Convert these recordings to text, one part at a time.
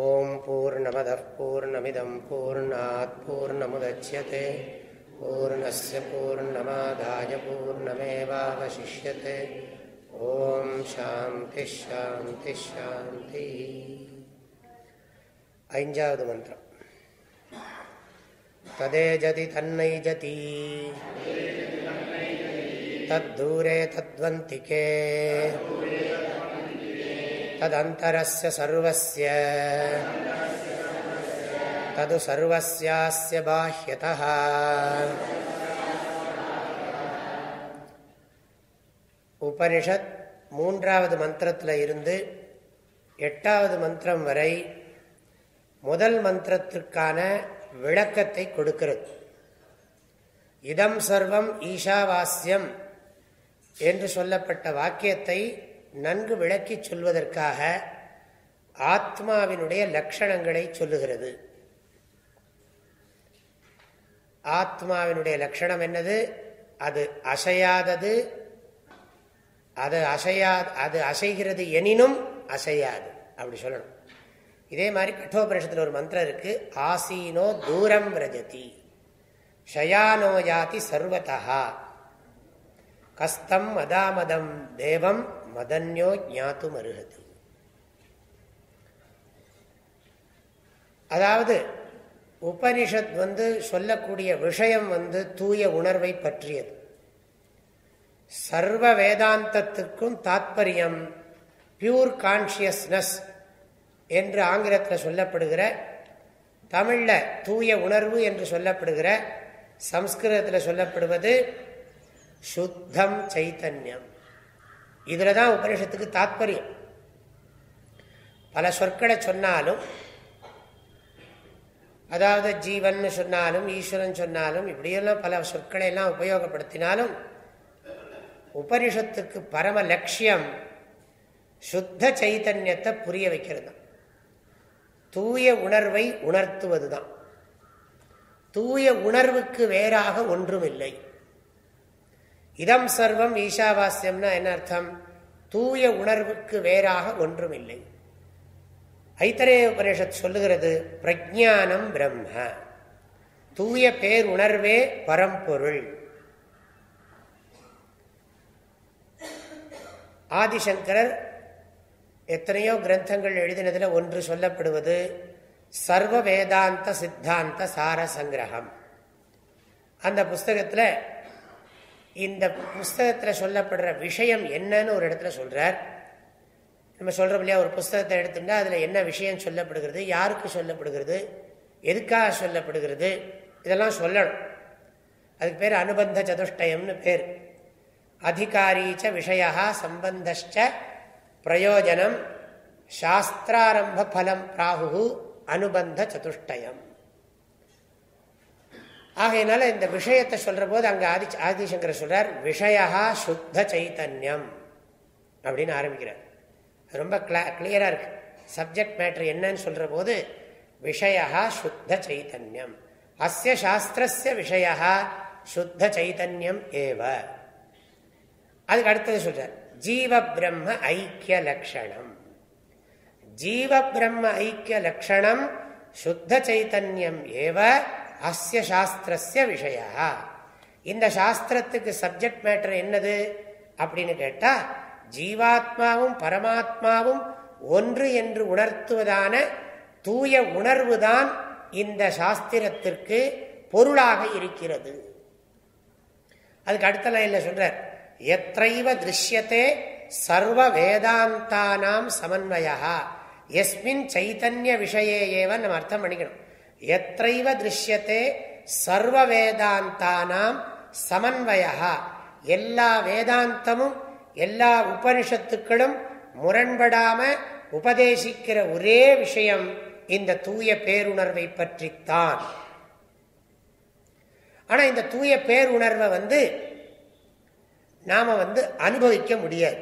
ॐ पूर्णमदः पूर्णमिदं पूर्णात् पूर्णमुदच्यते पूर्णस्य पूर्णमादाय पूर्णमेवावशिष्यते ॐ शान्तिः शान्तिः शान्तिः ऐञ्जावद् मन्त्रम् तदेजति तन्नैजति तद्दूरे तद्वन्तिके तदन्तरस्य सर्वस्य तदु सर्वस्यास्य बाह्यतः உபனிஷத் மூன்றாவது மந்திரத்தில் இருந்து எட்டாவது மந்திரம் வரை முதல் மந்திரத்திற்கான விளக்கத்தை கொடுக்கிறது இதம் சர்வம் ஈஷாவாஸ்யம் என்று சொல்லப்பட்ட வாக்கியத்தை நன்கு விளக்கி சொல்வதற்காக ஆத்மாவினுடைய லட்சணங்களை சொல்லுகிறது. ஆத்மாவினுடைய லட்சணம் என்னது? அது அசையாதது. அது அசையா அது அசைகிறது எனினும் அசையாது. அப்படி சொல்லணும். இதே மாதிரி கட்டோபரிஷத்தில் ஒரு மந்திரம் இருக்கு. ஆசீனோ தூரம் விரஜதி. ஷயானோ யாதி சர்வதா கஸ்தம் மதாமதம் தேவம் மதன்யோ ஞாத்தும் அருகது அதாவது உபனிஷத் வந்து சொல்லக்கூடிய விஷயம் வந்து தூய உணர்வை பற்றியது. சர்வ வேதாந்தத்துக்கும் தாத்பரியம் பியூர் கான்சியஸ்னஸ் என்று ஆங்கிலத்தில் சொல்லப்படுகிற தமிழில் தூய உணர்வு என்று சொல்லப்படுகிற சம்ஸ்கிருதத்தில் சொல்லப்படுவது சுத்தம் சைத்தன்யம். இதில் தான் உபனிஷத்துக்கு தாத்பரியம். பல சொற்களை சொன்னாலும் அதாவது ஜீவன் சொன்னாலும் ஈஸ்வரன் சொன்னாலும் இப்படியெல்லாம் பல சொற்களை எல்லாம் உபயோகப்படுத்தினாலும் உபனிஷத்துக்கு பரம லட்சியம் சுத்த சைத்தன்யத்தை புரிய வைக்கிறது தூய உணர்வை உணர்த்துவது தான் தூய உணர்வுக்கு வேறாக ஒன்றும் இல்லை இதம் சர்வம் ஈஷாவாஸ்யம்னா என்ன அர்த்தம்? தூய உணர்வுக்கு வேறாக ஒன்றும் இல்லை ஐத்தரேய உபனிஷத் சொல்லுகிறது பிரஜானம் பிரம்ம. தூய பேர் உணர்வே பரம்பொருள். ஆதிசங்கரர் எத்தனையோ கிரந்தங்கள் எழுதினதில் ஒன்று சொல்லப்படுவது சர்வ வேதாந்த சித்தாந்த சார சங்கிரகம் அந்த புஸ்தகத்தில் இந்த புஸ்தகத்தில் சொல்லப்படுற விஷயம் என்னன்னு ஒரு இடத்துல சொல்றார். நம்ம சொல்றோம் இல்லையா ஒரு புஸ்தகத்தை எடுத்துட்டா அதில் என்ன விஷயம் சொல்லப்படுகிறது யாருக்கு சொல்லப்படுகிறது எதுக்காக சொல்லப்படுகிறது இதெல்லாம் சொல்லணும். அதுக்கு பேர் அனுபந்த சதுஷ்டயம்னு பேர். அதிகாரீச்ச விஷயா சம்பந்தஷ்ட பிரயோஜனம் சாஸ்திராரம்ப பலம் பிராகு அனுபந்த சதுஷ்டயம். ஆகையினால இந்த விஷயத்தை சொல்ற போது அங்க ஆதி ஆதிசங்கர் சொல்றார் விஷயா சுத்த சைத்தன்யம் அப்படின்னு ஆரம்பிக்கிறார். ரொம்ப கிளியரா இருக்கு. சப்ஜெக்ட் மேட்ரு என்னன்னு சொல்ற போது விஷயா சுத்த சைத்தன்யம். அஸ்ய சாஸ்திரஸ்ய விஷயா சுத்த சைத்தன்யம் ஏவ. அதுக்கு அடுத்தது சொல்றார் ஜீவ பிரம்ம ஐக்கிய லட்சணம் ஜீவ பிரம்ம ஐக்கிய லட்சணம் சுத்த சைத்தன்யம் ஏவ அஸ்ய சாஸ்திரஸ்ய விஷயா. இந்த சாஸ்திரத்துக்கு சப்ஜெக்ட் மேட்டர் என்னது? அப்படின்னு கேட்டா ஜீவாத்மாவும் பரமாத்மாவும் ஒன்று என்று உணர்த்துவதான தூய உணர்வு தான் இந்த சாஸ்திரத்திற்கு பொருளாக இருக்கிறது. அதுக்கு அடுத்த லைன்ல சொல்றார் எத்தைவ திருஷ்யத்தே சர்வ வேதாந்தானாம் சமன்வயா. எஸ்மின் சைத்தன்ய விஷயே ஏவன் நம்ம அர்த்தம் பண்ணிக்கணும். எத்தைவ திருஷ்யத்தே சர்வ வேதாந்தானாம் சமன்வயா எல்லா வேதாந்தமும் எல்லா உபனிஷத்துக்களும் முரண்படாம உபதேசிக்கிற ஒரே விஷயம் இந்த தூய பேருணர்வை பற்றித்தான். ஆனா இந்த தூய பேருணர்வை வந்து நாம வந்து அனுபவிக்க முடியாது.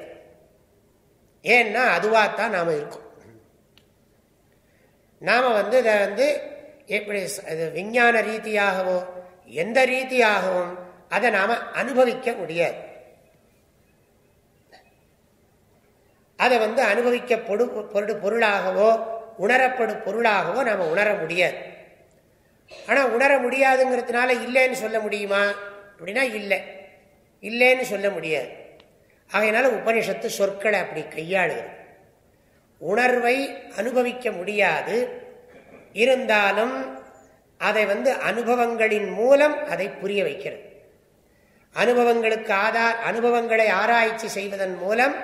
ஏன்னா அதுவாகத்தான் நாம இருக்கோம். நாம வந்து இதை வந்து எப்படி அது விஞ்ஞான ரீதியாகவோ எந்த ரீதியாகவும் அதை நாம அனுபவிக்க முடியாது. அதை வந்து அனுபவிக்க பொருளாகவோ உணரப்படும் பொருளாகவோ நாம உணர முடியாது. ஆனா உணர முடியாதுங்கிறதுனால இல்லைன்னு சொல்ல முடியுமா? அப்படின்னா இல்லை. இல்லைன்னு சொல்ல முடியாது. ஆகையினால உபனிஷத்து சொற்களை அப்படி கையாளுகிறது. உணர்வை அனுபவிக்க முடியாது இருந்தாலும் அதை வந்து அனுபவங்களின் மூலம் அதை புரிய வைக்கிறது. அனுபவங்களுக்கு ஆதார் அனுபவங்களை ஆராய்ச்சி செய்வதன் மூலம்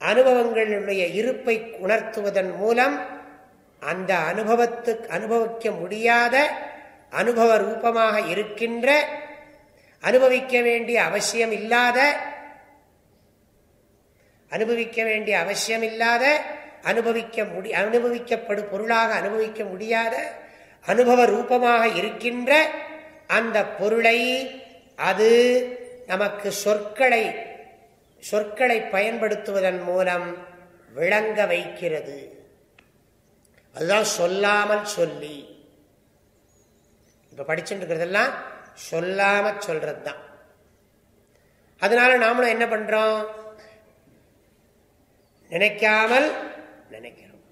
அனுபவங்களுடைய இருப்பை உணர்த்துவதன் மூலம் அந்த அனுபவத்துக்கு அனுபவிக்க முடியாத அனுபவ ரூபமாக இருக்கின்ற அனுபவிக்க வேண்டிய அவசியம் இல்லாத அனுபவிக்க வேண்டிய அவசியம் இல்லாத அனுபவிக்க முடி அனுபவிக்கப்படும் பொருளாக அனுபவிக்க முடியாத அனுபவ ரூபமாக இருக்கின்ற அந்த பொருளை அது நமக்கு சொற்களை சொற்களை பயன்படுத்துவதன் மூலம் விளங்க வைக்கிறது. அதுதான் சொல்லாமல் சொல்லி. இப்ப படிச்சுட்டு இருக்கிறதெல்லாம் சொல்லாம சொல்றது தான் அதனால நாமளும் என்ன பண்றோம்? நினைக்காமல் நினைக்கிறோம்.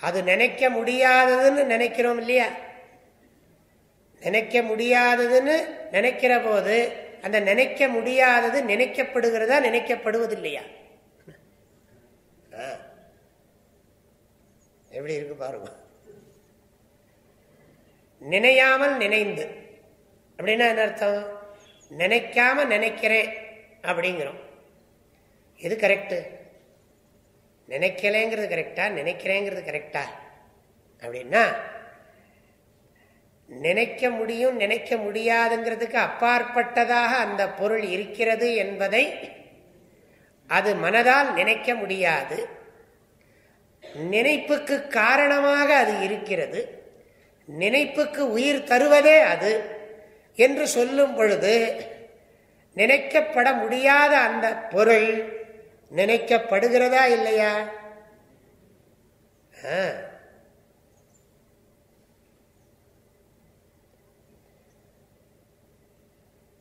அது நினைக்க முடியாததுன்னு நினைக்கிறோம் இல்லையா? நினைக்க முடியாததுன்னு நினைக்கிற போது அந்த நினைக்க முடியாதது நினைக்கப்படுகிறதா நினைக்கப்படுவது இல்லையா? எப்படி இருக்கு பாருங்க. நினையாமல் நினைந்து. அப்படின்னா என்ன அர்த்தம்? நினைக்காம நினைக்கிறேன் அப்படிங்கிறோம். எது கரெக்டு நினைக்கலேங்கிறது கரெக்டா நினைக்கிறேங்கிறது கரெக்டா அப்படின்னா நினைக்க முடியும் நினைக்க முடியாதுங்கிறதுக்கு அப்பாற்பட்டதாக அந்த பொருள் இருக்கிறது என்பதை அது மனதால் நினைக்க முடியாது. நினைப்புக்கு காரணமாக அது இருக்கிறது. நினைப்புக்கு உயிர் தருவதே அது என்று சொல்லும் பொழுது நினைக்கப்பட முடியாத அந்த பொருள் நினைக்கப்படுகிறதா இல்லையா?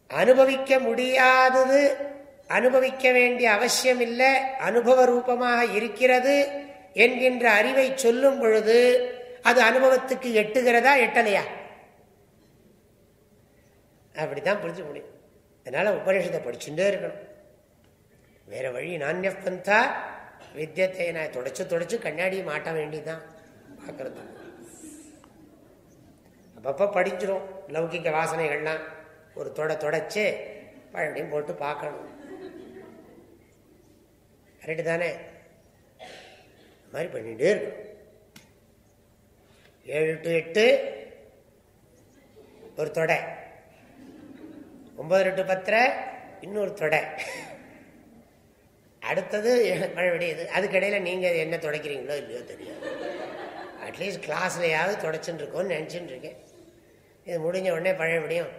அனுபவிக்க முடியாதது அனுபவிக்க வேண்டிய அவசியம் இல்லை அனுபவ ரூபமாக இருக்கிறது என்கின்ற அறிவை சொல்லும் பொழுது அது அனுபவத்துக்கு எட்டுகிறதா எட்டலையா? அப்படிதான் புரிஞ்சு முடியும். அதனால உபநிஷத்தை படிச்சுட்டே இருக்கணும். வேற வழி நானிய பந்தா வித்தியத்தை நான் தொடச்சு தொடச்சு கண்ணாடி மாட்ட வேண்டிதான் பார்க்கறது. அப்பப்போ படிச்சிடும் லௌகிக்க வாசனைகள்லாம். ஒரு தொட தொடச்சு பழனியும் போட்டு பார்க்கணும். கரெக்டு தானே? மாதிரி பண்ணிட்டே இருக்கணும். ஏழு டு எட்டு ஒரு தொடை. ஒன்பது டு பத்தரை இன்னொரு தொடை. அடுத்தது மறுபடியும் இது அதுக்கிடையில் நீங்கள் என்ன தொடக்கிறீங்களோ இல்லையோ தெரியாது. அட்லீஸ்ட் கிளாஸ்லையாவது தொடச்சுட்டு இருக்கோன்னு நினச்சின்னு இருக்கேன் இது முடிஞ்ச உடனே பழையபடியும்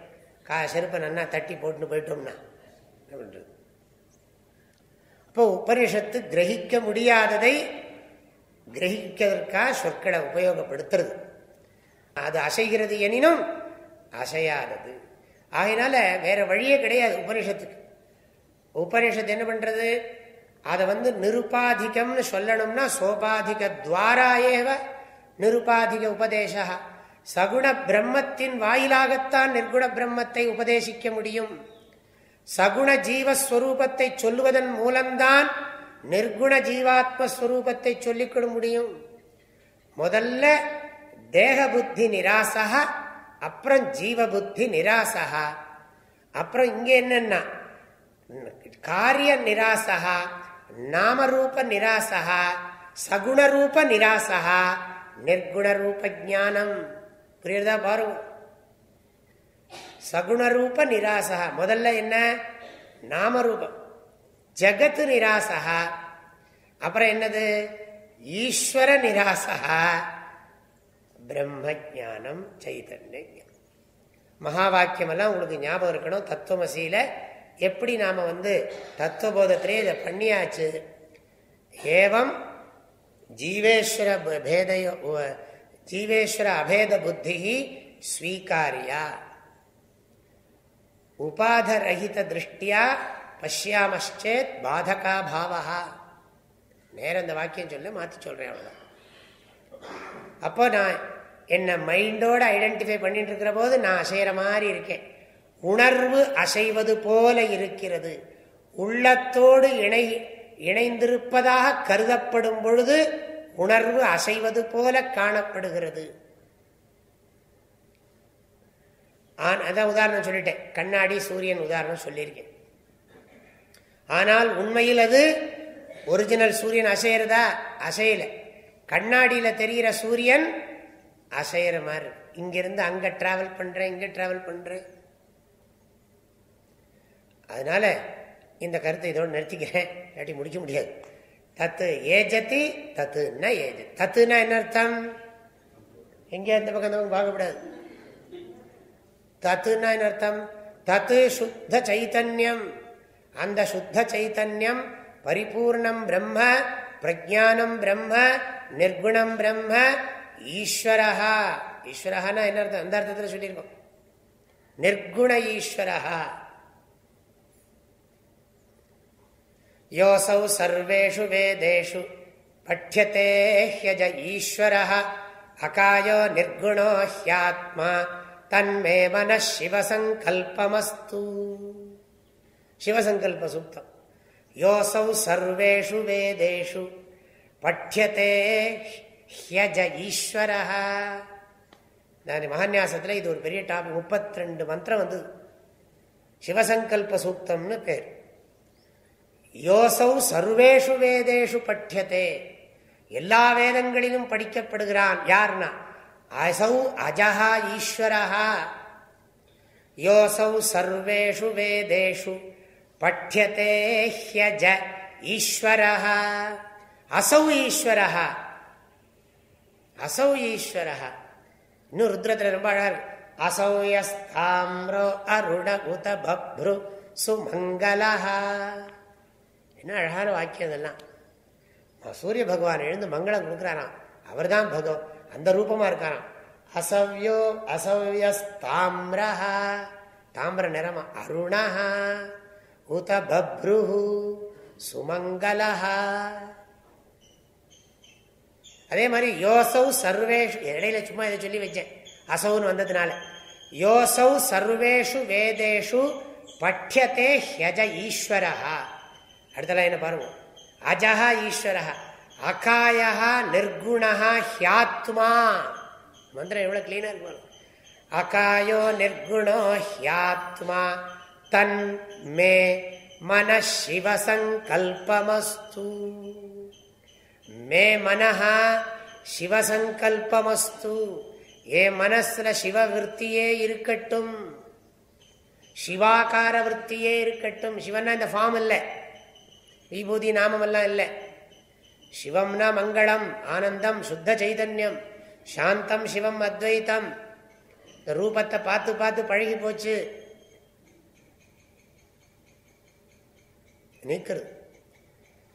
கா செருப்பை நன்னா தட்டி போட்டுன்னு போயிட்டோம்னா அப்படின்றது. அப்போ உபனிஷத்து கிரகிக்க முடியாததை கிரகிக்கிறதுக்காக சொற்களை உபயோகப்படுத்துறது. அது அசைகிறது எனினும் அசையாதது. ஆகினால வேற வழியே கிடையாது உபனிஷத்துக்கு. உபனிஷத்து என்ன பண்றது? அதை வந்து நிருபாதிகம்னு சொல்லணும்னா சோபாதிக துவாராயேவ நிருபாதிக உபதேசா. சகுண பிரம்மத்தின் வாயிலாகத்தான் நிர்குண பிரம்மத்தை உபதேசிக்க முடியும். சகுண ஜீவஸ்வரூபத்தை சொல்லுவதன் மூலம்தான் நிர்குண ஜீவாத்மஸ்வரூபத்தை சொல்லிக்கொள்ள முடியும். முதல்ல தேக புத்தி நிராசா அப்புறம் ஜீவ புத்தி நிராசா அப்புறம் இங்க என்னன்னா காரிய நிராசா நாமரூப நிராசா சகுணரூப நிராசா நிர்குணரூப ஜானம் புரியுறதா? பாருங்க சகுணரூப நிராசா முதல்ல என்ன? நாமரூபம். ஜகத்து நிராசா அப்புறம் என்னது? ஈஸ்வர நிராசா பிரம்ம ஜானம் சைதன்யம். மகா வாக்கியம் எல்லாம் உங்களுக்கு ஞாபகம் இருக்கணும். தத்துவமசியில எப்படி நாம் வந்து தத்துவபோதத்திலே இதை பண்ணியாச்சு? ஏவம் ஜீவேஸ்வர பேதையோ ஜீவேஸ்வர அபேத புத்தி ஸ்வீகாரியா. உபாதரகித திருஷ்டியா பஷ்யாமச்சேத் பாதகா பாவா நேரம் இந்த வாக்கியம் சொல்ல மாற்றி சொல்கிறேன் அவ்வளோதான் அப்போ நான் என்னை மைண்டோட ஐடென்டிஃபை பண்ணிட்டு இருக்கிற போது நான் அசைகிற மாதிரி இருக்கேன். உணர்வு அசைவது போல இருக்கிறது. உள்ளத்தோடு இணை இணைந்திருப்பதாக கருதப்படும் பொழுது உணர்வு அசைவது போல காணப்படுகிறது. அதான் உதாரணம் சொல்லிட்டேன். கண்ணாடி சூரியன் உதாரணம் சொல்லியிருக்கேன். ஆனால் உண்மையில் அது ஒரிஜினல் சூரியன் அசையிறதா? அசையல. கண்ணாடியில் தெரிகிற சூரியன் அசையிற மாதிரி இங்கிருந்து அங்க டிராவல் பண்றேன் இங்க டிராவல் பண்றேன் அதனால இந்த கருத்தை இதோடு நிறுத்திக்கிறேன். இல்லாட்டி முடிக்க முடியாது. தத்து ஏஜத்தி தத்துன்னா ஏஜ. தத்துனா என்ன அர்த்தம்? எங்கே அந்த பக்கம் அந்த பக்கம் பார்க்கக்கூடாது தத்துனா என்ன அர்த்தம்? தத்து சுத்த சைத்தன்யம். அந்த சுத்த சைத்தன்யம் பரிபூர்ணம் பிரம்ம பிரஜானம் பிரம்ம நிர்குணம் பிரம்ம ஈஸ்வரஹா. ஈஸ்வரஹானா என்ன அர்த்தம்? அந்த அர்த்தத்தில் சொல்லியிருக்கோம். நிர்குண ஈஸ்வரஹா. யோசௌ சர்வேஷு வேதேஷு. பட்யத்தே ஹியஜ ஈஸ்வர அகாயோ நிர்குணோ ஹியாத்மா தன்மே மன சிவசங்கல்பமஸ்து சிவசங்கல்ப சூக்தம் யோசௌ சர்வேஷு வேதேஷு பட்யத்தே ஹியஜ ஈஸ்வர நான் மகான்யாசத்தில் இது ஒரு பெரிய டாபிக் முப்பத்தி ரெண்டு மந்திரம் வந்து சிவசங்கல்ப சூக்தம்னு பேர் யோசௌ சர்வேஷு வேதேஷு பட்யத்தே எல்லா வேதங்களிலும் படிக்கப்படுகிறான். யார்னா? அசௌ அஜஹா ஈஸ்வரஹா. யோசௌ சர்வேஷு வேதேஷு பட்யத்தே ஹியஜ ஈஸ்வரஹா. அசௌ ஈஸ்வரஹா. அசௌ ஈஸ்வரஹா. இன்னும் ருத்ரத்தில் ரொம்ப அழகா இருக்கு. அசௌயஸ்தாம்ரோ அருண உத பப்ரு சுமங்கலஹா. என்ன அழகான வாக்கியம் இதெல்லாம்? சூரிய பகவான் எழுந்து மங்களம் கொடுக்குறாராம். அவர் தான் பகவான் அந்த ரூபமா இருக்காராம். அசவ்யோ அசவ்யஸ்தாமிரஹா. தாமிர நிறமா. அருணஹா. உத பப்ரு சுமங்கலஹா. அதே மாதிரி யோசௌ சர்வேஷு இடையில சும்மா இதை சொல்லி வச்சேன். அசௌன்னு வந்ததுனால. யோசௌ சர்வேஷு வேதேஷு பட்யத்தே ஹியஜ ஈஸ்வரஹா. அடுத்த என்ன பாருங்க. அஜஹா ஈஸ்வர அகாயா நிர்குணா ஹியாத்மா. மந்திரம் எவ்வளவு கிளீனா இருக்கும் அகாயோ நிர்குணோ ஹியாத்மா. தன் மே மன சிவசங்கல்பமஸ்து மே மனஹா சிவசங்கல்பமஸ்து ஏ மனசுல சிவ விற்த்தியே இருக்கட்டும். சிவாகார விற்த்தியே இருக்கட்டும். சிவன்னா இந்த ஃபார்ம் இல்லை. விபூதி நாமமெல்லாம் இல்லை. சிவம்னா மங்களம் ஆனந்தம் சுத்த சைதன்யம் சாந்தம் சிவம் அத்வைத்தம். இந்த ரூபத்தை பார்த்து பார்த்து பழகி போச்சு. நீக்கிறது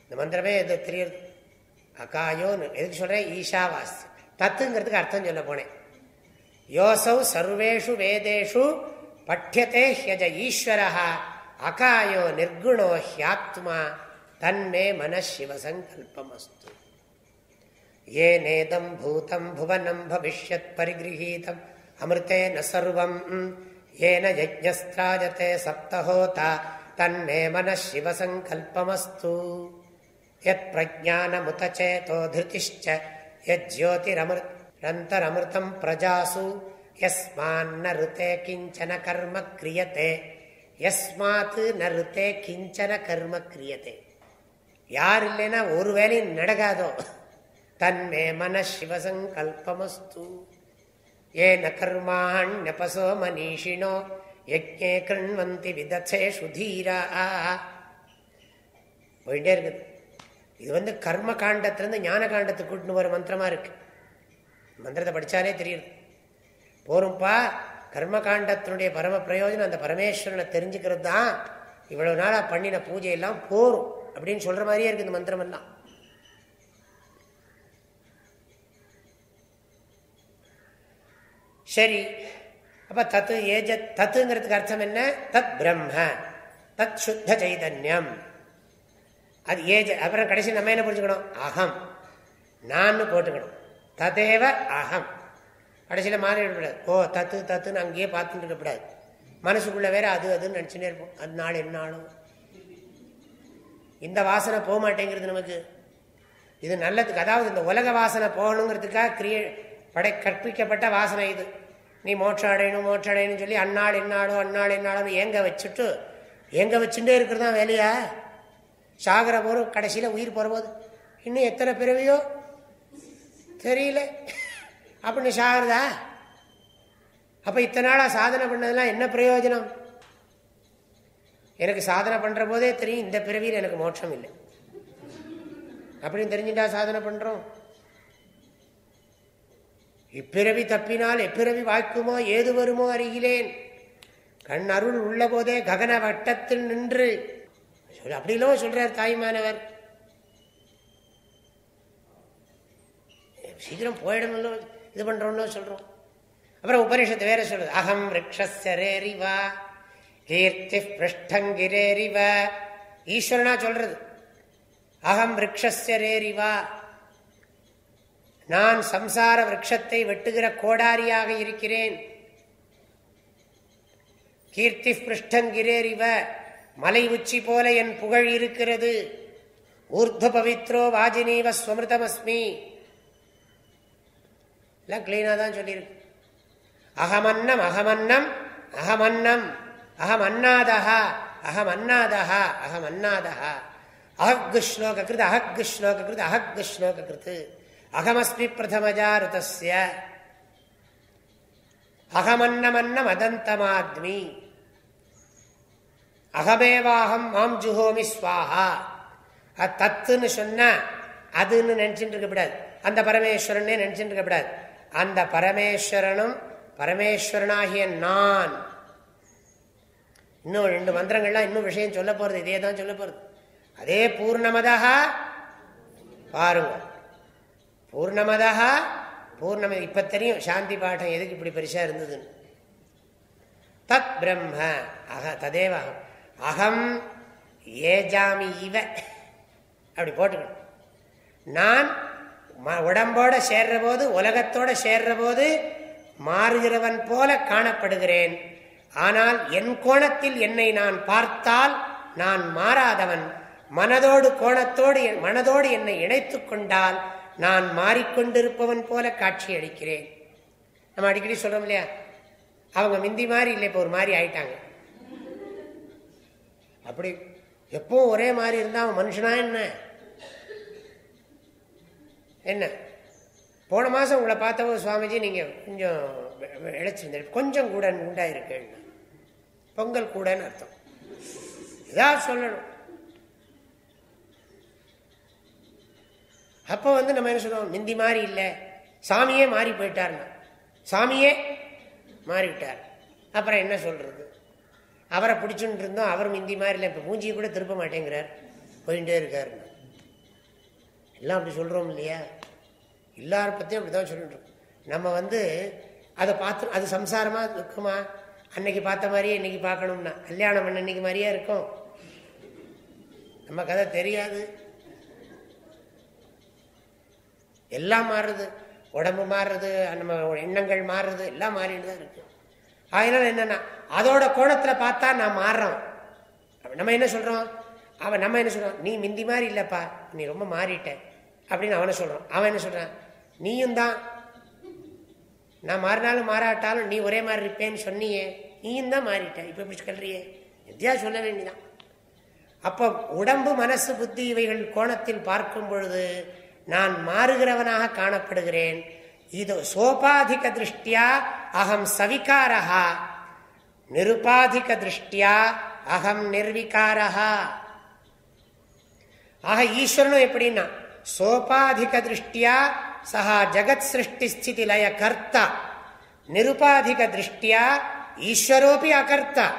இந்த மந்திரமே இது தெரியுது அகாயோன்னு எதுக்கு சொல்றேன்? ஈஷாவாஸ். தத்துங்கிறதுக்கு அர்த்தம் சொல்ல போனேன். யோசௌ சர்வேஷு வேதேஷு பட்யத்தே ஹியஜ ஈஸ்வரா அகாயோ நிர்குணோ ஹியாத்மா. தன்மே மனசிவசங்கல்பம் அஸ்து ஏ நேதம் பூதம் புவனம் பவிஷ்யத் பரிகிரகீதம் அமிர்தேன சர்வம் ஏன யஜ்ஞஸ்திராஜதே சப்தஹோதா தன்மே மனசிவசங்கல்பமஸ்து யத் பிரஜானமுதச்சேதோ திருதிஷ்ச யஜ்யோதிரமிரந்தரமிருதம் பிரஜாசு யஸ்மான் ருத்தே கிஞ்சன கர்ம கிரியத்தை யஸ்மாத் நருத்தே கிஞ்சன கர்ம கிரியத்தை யார் இல்லைன்னா ஒரு வேலையும் நடக்காதோ. தன்மே மன சிவசங்கல்பமஸ்து. ஏன கர்மாண்யபசோ மனிஷினோ யஜ்ஞே கிருண்வந்தி விதச்சே சுதீரா. போயிட்டே இருக்குது. இது வந்து கர்ம காண்டத்திலிருந்து ஞான காண்டத்துக்கு கூட்டின்னு ஒரு மந்திரமா இருக்கு. மந்திரத்தை படித்தாலே தெரியுது. போரும்பா கர்ம காண்டத்தினுடைய பரம பிரயோஜனம் அந்த பரமேஸ்வரனை தெரிஞ்சுக்கிறது தான் இவ்வளவு நாளாக பண்ணின பூஜையெல்லாம் போரும். அப்படின்னு சொல்ற மாதிரியே இருக்கு இந்த மந்திரம் எல்லாம். சரி. அப்ப தத்து ஏஜ தத்துங்கிறதுக்கு அர்த்தம் என்ன? தத் பிரம்ம தத் சுத்த சைதன்யம். அது ஏஜ அப்புறம் கடைசி நம்ம என்ன புரிஞ்சுக்கணும்? அகம். நான் போட்டுக்கணும். ததேவ அகம். கடைசியில் மாறி விடக்கூடாது. ஓ தத்து தத்துன்னு அங்கேயே பார்த்துட்டு இருக்கக்கூடாது. மனசுக்குள்ள வேற அது அதுன்னு நினச்சினே இருப்போம். அது நாள் என்னாலும். இந்த வாசனை போக மாட்டேங்கிறது நமக்கு. இது நல்லதுக்கு அதாவது இந்த உலக வாசனை போகணுங்கிறதுக்காக கிரியே படை கற்பிக்கப்பட்ட வாசனை இது. நீ மோட்சம் அடையணும் மோட்சம் அடையணும் சொல்லி அந்நாள் என்னாலும் அந்நாள் என்னாலும் ஏங்க வச்சுட்டு எங்க வச்சுட்டே இருக்கிறது தான் வேலையா? சாகர போகிறோம் கடைசியில் உயிர் போகிற போது இன்னும் எத்தனை பிறவியோ? தெரியல. அப்படின்னு சாகிறதா? அப்போ இத்தனை நாளாக சாதனை பண்ணதெல்லாம் என்ன பிரயோஜனம்? எனக்கு சாதனை பண்ணுற போதே தெரியும் இந்த பிறவியில் எனக்கு மோட்சம் இல்லை. அப்படின்னு தெரிஞ்சுட்டா சாதனை பண்ணுறோம் இப்பிறவி தப்பினால் எப்பிறவி வாய்க்குமோ ஏது வருமோ அறிகிறேன். கண் அருள் உள்ள போதே ககன வட்டத்தில் நின்று. அப்படிலாம் சொல்றார் தாய்மானவர். சீக்கிரம் போயிடணும்னு இது பண்றோம்னு சொல்றோம். அப்புறம் உபனிஷத்து வேற சொல்றது அகம் ரிக்ஷரேரிவா கீர்த்தி பிருஷ்டங்கிரேரிவ ஈஸ்வரனா சொல்றது. அகம் ரிக்ஷரேரிவா நான் சம்சார விரக்ஷத்தை வெட்டுகிற கோடாரியாக இருக்கிறேன். கீர்த்தி பிருஷ்டங்கிரேரிவ மலை உச்சி போல என் புகழ் இருக்கிறது. ஊர்த பவித்ரோ வாஜினீவ ஸ்வமிருதமஸ்மி. எல்லாம் கிளீனாக தான் சொல்லியிருக்கு. அகமன்னம் அகமன்னம் அகமன்னம். அகம் அன்னாதா அகம் அன்னாதா அகம் அன்னாதா அஹக்கு ஸ்லோக கிருத் அஹக்கு ஸ்லோக கிருத் அஹக்கு ஸ்லோக கிருத் அகமஸ்மி பிரதமஜா ருதஸ்ய அகமன்னமன்ன மதந்தமாத்மி அகமேவாகம் மாம் ஜுஹோமி ஸ்வாஹா. தத்துன்னு சொன்னா அதுன்னு நினைச்சுட்டு இருக்கக்கூடாது அந்த பரமேஸ்வரனே நினைச்சுட்டு இருக்கக்கூடாது அந்த பரமேஸ்வரனும் பரமேஸ்வரனாகிய நான் இன்னும் ரெண்டு மந்திரங்கள்லாம் இன்னும் விஷயம் சொல்ல போறது இதே தான் சொல்ல போறது. அதே பூர்ணமதா பாருங்க. பூர்ணமதா பூர்ணம இப்ப தெரியும் சாந்தி பாடம் எதுக்கு இப்படி பெருசா இருந்ததுன்னு. தத் பிரம்ம அக ததேவகம் அகம் ஏஜாமி இவ. அப்படி போட்டுக்கணும். நான் உடம்போட சேர்ற போது உலகத்தோட சேர்ற போது மாறுகிறவன் போல காணப்படுகிறேன். ஆனால் என் கோணத்தில் என்னை நான் பார்த்தால் நான் மாறாதவன். மனதோடு கோணத்தோடு மனதோடு என்னை இணைத்து கொண்டால் நான் மாறிக்கொண்டிருப்பவன் போல காட்சி அளிக்கிறேன் நம்ம அடிக்கடி சொல்றோம் இல்லையா? அவங்க மிந்தி மாதிரி இல்லை இப்போ ஒரு மாதிரி ஆயிட்டாங்க. அப்படி எப்பவும் ஒரே மாதிரி இருந்தா அவன் மனுஷனா என்ன? என்ன? போன மாதம் உங்களை பார்த்தவோ சுவாமிஜி நீங்கள் கொஞ்சம் இழைச்சிருந்த கொஞ்சம் கூட உண்டாயிருக்கேன். பொங்கல் கூடன்னு அர்த்தம். ஏதாவது சொல்லணும். அப்போ வந்து நம்ம என்ன சொல்லுவோம் மிந்தி மாதிரி இல்லை. சாமியே மாறி போயிட்டார்னா சாமியே மாறிவிட்டார் அப்புறம் என்ன சொல்றது? அவரை பிடிச்சுட்டு இருந்தோம். அவர் மிந்தி மாதிரி இல்லை. இப்போ மூஞ்சியை கூட திருப்ப மாட்டேங்கிறார். போயிட்டே இருக்கார் எல்லாம் அப்படி சொல்கிறோம் இல்லையா? எல்லார பற்றியும் அப்படி தான் சொல்லிட்டு நம்ம வந்து அதை பார்த்து அது சம்சாரமாக இருக்குமா? அன்னைக்கு பார்த்த மாதிரியே இன்னைக்கு பார்க்கணும்னா. கல்யாணம் பண்ண இன்னைக்கு மாதிரியே இருக்கும்? நம்ம கதை தெரியாது. எல்லாம் மாறுறது உடம்பு மாறுறது நம்ம எண்ணங்கள் மாறுறது எல்லாம் மாறிட்டு தான் இருக்கு. அதனால என்னன்னா அதோட கோணத்தில் பார்த்தா நான் மாறுறோம். நம்ம என்ன சொல்றோம்? அவன் நம்ம என்ன சொல்றோம் நீ மிந்தி மாதிரி இல்லைப்பா நீ ரொம்ப மாறிட்ட. அப்படின்னு அவனை சொல்றான். அவன் என்ன சொல்றான்? நீயும் தான் நான் மாறினாலும் மாறாட்டாலும் நீ ஒரே மாதிரி இருப்பேன்னு சொன்னியே நீயும் தான் மாறிட்ட. இப்போ இப்படி சொல்றியே. எதையா சொல்ல வேண்டிதான். அப்போ உடம்பு மனசு புத்தி இவைகள் கோணத்தில் பார்க்கும் பொழுது நான் மாறுகிறவனாக காணப்படுகிறேன். இது சோபாதிக திருஷ்டியா அகம் சவிகாரா நிருபாதிக திருஷ்டியா அகம் நிர்விகாரா ஆக ஈஸ்வரனும் எப்படின்னா சோபாதிக திருஷ்டியா சஹா ஜகத் சிருஷ்டி ஸ்திதி லய கர்த்தா நிருபாதிக திருஷ்டியா ஈஸ்வரோபி அகர்த்தா.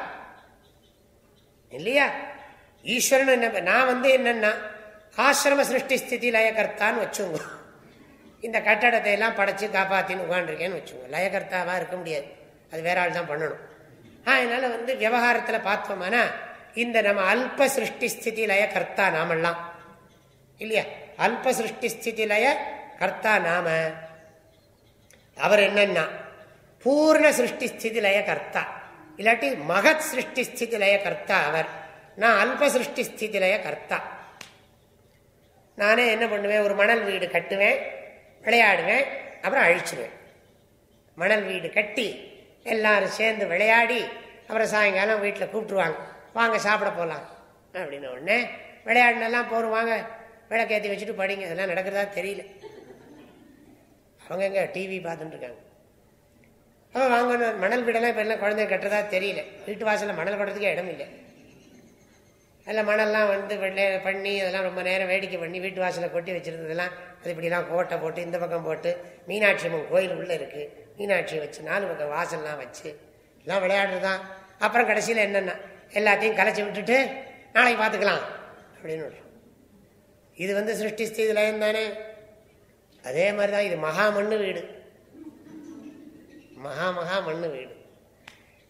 இல்லையா? ஈஸ்வரன் என்ன நான் வந்து என்னன்னா ஆசிரம சிருஷ்டி ஸ்திதி லயகர்த்தான்னு வச்சுங்க. இந்த கட்டடத்தை எல்லாம் படைச்சு காப்பாத்தின்னு உட்காந்துருக்கேன்னு வச்சுங்க. லயகர்த்தாவா இருக்க முடியாது. அது வேற ஆள் தான் பண்ணணும். அதனால வந்து விவகாரத்தில் பார்த்தோம்னா இந்த நம்ம அல்ப சிருஷ்டி ஸ்திதி லய கர்த்தா நாமெல்லாம். இல்லையா? அல்ப சிருஷ்டி ஸ்திதி லய கர்த்தா நாம. அவர் என்னன்னா பூர்ண சிருஷ்டி ஸ்திதி லய கர்த்தா. இல்லாட்டி மகத் சிருஷ்டி ஸ்திதி லய கர்த்தா அவர். நான் அல்ப சிருஷ்டி ஸ்திதி லய கர்த்தா. நானே என்ன பண்ணுவேன்? ஒரு மணல் வீடு கட்டுவேன் விளையாடுவேன் அப்புறம் அழிச்சுவேன் மணல் வீடு கட்டி எல்லாரும் சேர்ந்து விளையாடி அப்புறம் சாயங்காலம் வீட்டில் கூப்பிட்டுருவாங்க. வாங்க சாப்பிட போகலாம் அப்படின்னு உடனே விளையாடினெல்லாம் போகிறோம் வாங்க விளக்கேற்றி வச்சுட்டு படிங்க. அதெல்லாம் நடக்கிறதா தெரியல. அவங்க எங்க டிவி பார்த்துட்டு இருக்காங்க வாங்க வாங்கணும் மணல் வீடெல்லாம் இப்போ எல்லாம் குழந்தை கட்டுறதா தெரியல. வீட்டு வாசலில் மணல் கொட்டுறதுக்கே இடம் இல்லை. அதில் மணல்லாம் வந்து வெள்ளை பண்ணி அதெல்லாம் ரொம்ப நேரம் வேடிக்கை பண்ணி வீட்டு வாசலில் கொட்டி வச்சுருந்ததெல்லாம் அது இப்படிலாம் கோட்டை போட்டு இந்த பக்கம் போட்டு மீனாட்சி அம்மன் கோயில் உள்ளே இருக்குது மீனாட்சியை வச்சு நாலு பக்கம் வாசல்லாம் வச்சு எல்லாம் விளையாடுறதான் அப்புறம் கடைசியில் என்னென்னா எல்லாத்தையும் கலைச்சி விட்டுட்டு நாளைக்கு பார்த்துக்கலாம் அப்படின்னு இது வந்து சிருஷ்டி ஸ்திதி லயம் தானே? அதே மாதிரி தான் இது மகா மண்ணு வீடு. மகா மகா மண்ணு வீடு.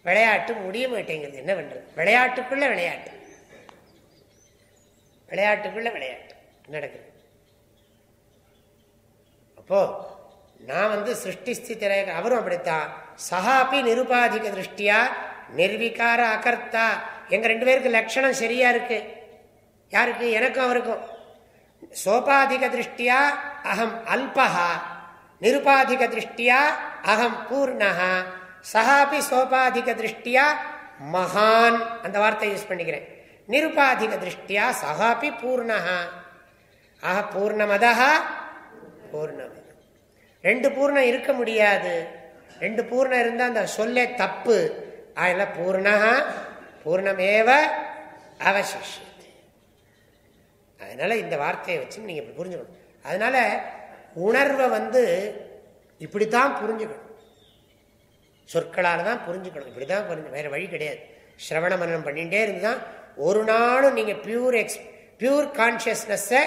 விளையாட்டு முடிய மாட்டேங்கிறது என்ன பண்றது? விளையாட்டுக்குள்ள விளையாட்டு. விளையாட்டுக்குள்ள விளையாட்டு. நடக்குது? அப்போ நான் வந்து சிருஷ்டி ஸ்திதி அவரும் அப்படித்தான். சஹாபி நிருபாதிக திருஷ்டியா நிர்விகார அகர்த்தா. எங்க ரெண்டு பேருக்கு லட்சணம் சரியா இருக்கு. யாருக்கு? எனக்கும் அவருக்கும். சோபாதிக திருஷ்டியா அகம் அல்பா நிருபாதிக திருஷ்டியா அகம் பூர்ணா சஹாபி சோபாதிக திருஷ்டியா மகான். அந்த வார்த்தை யூஸ் பண்ணிக்கிறேன். நிருபாதிக திருஷ்டியா சகாபி பூர்ணா ஆஹ பூர்ணமதா பூர்ணம் ரெண்டு பூர்ணம் இருக்க முடியாது. ரெண்டு பூர்ணம் இருந்தால் அந்த சொல்லே தப்பு. அதில் பூர்ணா பூர்ணமேவ அவசிஷம் அதனால இந்த வார்த்தையை வச்சு நீங்க இப்படி புரிஞ்சுக்கணும். அதனால உணர்வை வந்து இப்படித்தான் புரிஞ்சுக்கணும். சொற்களால் தான் புரிஞ்சுக்கணும். இப்படிதான் புரிஞ்சு வேற வழி கிடையாது. சிரவண மரணம் பண்ணிகிட்டே இருந்துதான் ஒரு நாளும் நீங்க பியூர் எக்ஸ் பியூர் கான்ஷியஸ்னஸ்ஸை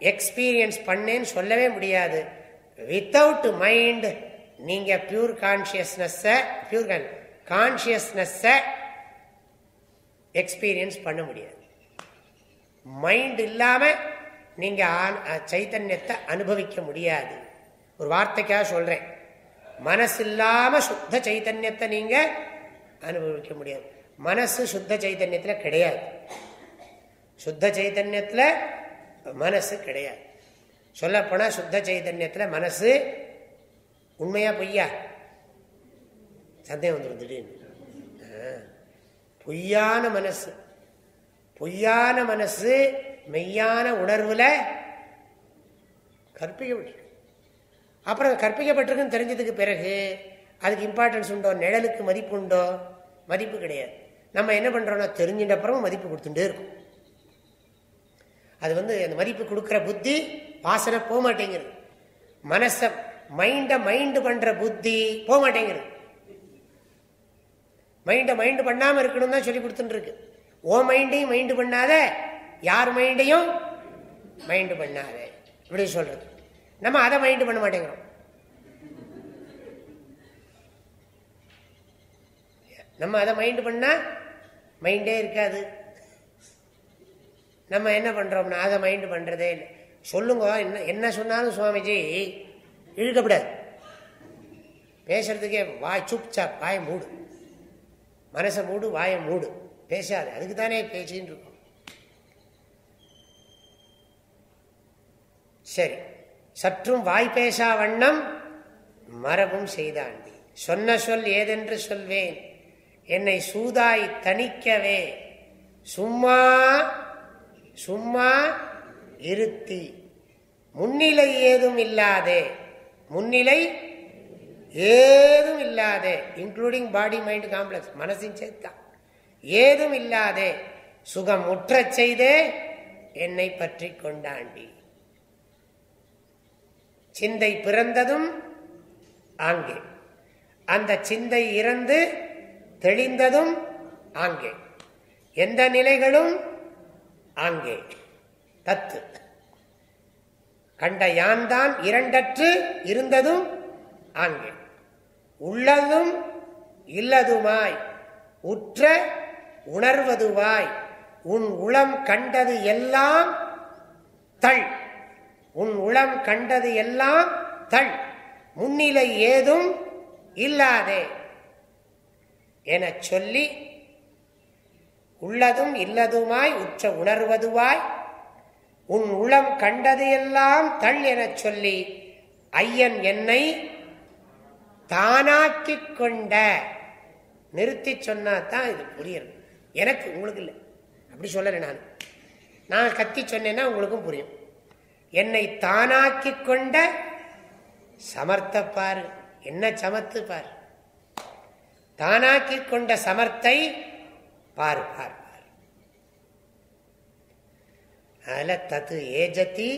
எக்ஸ்பீரியன்ஸ் பண்ணேன்னு சொல்லவே முடியாது. வித்தவுட் மைண்ட் நீங்க பியூர் கான்சியஸ்னஸை பியூர் கான்ஷியஸ்னஸ்ஸை எக்ஸ்பீரியன்ஸ் பண்ண முடியாது. மைண்ட் இல்லாம நீங்க சைத்தன்யத்தை அனுபவிக்க முடியாது. ஒரு வார்த்தைக்காக சொல்றேன். மனசு இல்லாம சுத்த சைத்தன்யத்தை நீங்க அனுபவிக்க முடியாது. மனசு சுத்த சைத்தன்யத்தில் கிடையாது. சுத்த சைத்தன்யத்தில் மனசு கிடையாது. சொல்லப்போனால் சுத்த சைதன்யத்தில் மனசு உண்மையா பொய்யா? சந்தேகம் வந்துடும் திடீர்னு. பொய்யான மனசு. பொய்யான மனசு மெய்யான உணர்வுல கற்பிக்கப்பட்டிருக்கு. அப்புறம் கற்பிக்கப்பட்டிருக்குன்னு தெரிஞ்சதுக்கு பிறகு அதுக்கு இம்பார்ட்டன்ஸ் உண்டோ நிழலுக்கு மதிப்பு உண்டோ மதிப்பு கிடையாது. நம்ம என்ன பண்றோம்னா தெரிஞ்சின்ற அப்புறமும் மதிப்பு கொடுத்துட்டே இருக்கும். அது வந்து அந்த மதிப்பு கொடுக்குற புத்தி வாசனை போக மாட்டேங்கிறது மனச மைண்ட மைண்டு பண்ற புத்தி போக மாட்டேங்கிறது மைண்டை மைண்டு பண்ணாம இருக்கணும் தான் சொல்லி கொடுத்துட்டு இருக்கு. ஓ மைண்டையும் மைண்டு பண்ணாத. யார் மைண்டையும் மைண்டு பண்ணாத. இப்படி சொல்றது. நம்ம அதை மைண்டு பண்ண மாட்டேங்கிறோம். நம்ம அதை மைண்டு பண்ணா மைண்டே இருக்காது. நம்ம என்ன பண்றோம்னா அதை மைண்டு பண்றதே இல்லை. சொல்லுங்க என்ன என்ன சொன்னாலும் சுவாமிஜி இழுக்கப்படாது. பேசுறதுக்கே வாய் சுப்சா வாய மூடு. மனசை மூடு வாயை மூடு. பேசாது அதுக்கு தானே பேசின்னு இருக்கும். சரி சற்றும் வாய் பேசா வண்ணம் மரபும் செய்தாண்டி. சொன்ன சொல் ஏதென்று சொல்வேன். என்னை சூதாய் தணிக்கவே. சும்மா சும்மா இருத்தி. முன்னிலை ஏதும் இல்லாதே. முன்னிலை ஏதும் இல்லாதே இன்க்ளூடிங் பாடி மைண்ட் காம்ப்ளெக்ஸ் மனசின் சேர்த்தான் ஏதும் இல்லாதே சுகம் முற்றச் செய்தே என்னை பற்றி கொண்டாண்டி. சிந்தை பிறந்ததும் ஆங்கே. அந்த சிந்தை இறந்து தெளிந்ததும் ஆங்கே. எந்த நிலைகளும் ஆங்கே. தத்து. கண்ட யான் தான் இரண்டற்று இருந்ததும் ஆங்கே. உள்ளதும் இல்லதுமாய் உற்ற உணர்வதுவாய் உன் உளம் கண்டது எல்லாம் தள். உன் உளம் கண்டது எல்லாம் தள். முன்னிலை ஏதும் இல்லாதே. என சொல்லி உள்ளதும் இல்லதுமாய் உற்ற உணர்வதுவாய் உன் உளம் கண்டது எல்லாம் தள் எனச் சொல்லி ஐயன் என்னை தானாக்கிக் கொண்ட. நிறுத்தி சொன்னா தான் இது புரியும் எனக்கு உங்களுக்கு இல்லை. அப்படி சொல்லலை நான். நான் கத்தி சொன்னேன்னா உங்களுக்கும் புரியும். என்னை தானாக்கி கொண்ட சமர்த்தப்பார் என்ன சமத்து பார்? தானாக்கி கொண்ட சமர்த்தை பார் பார் பார். அதில் தத்து ஏஜதி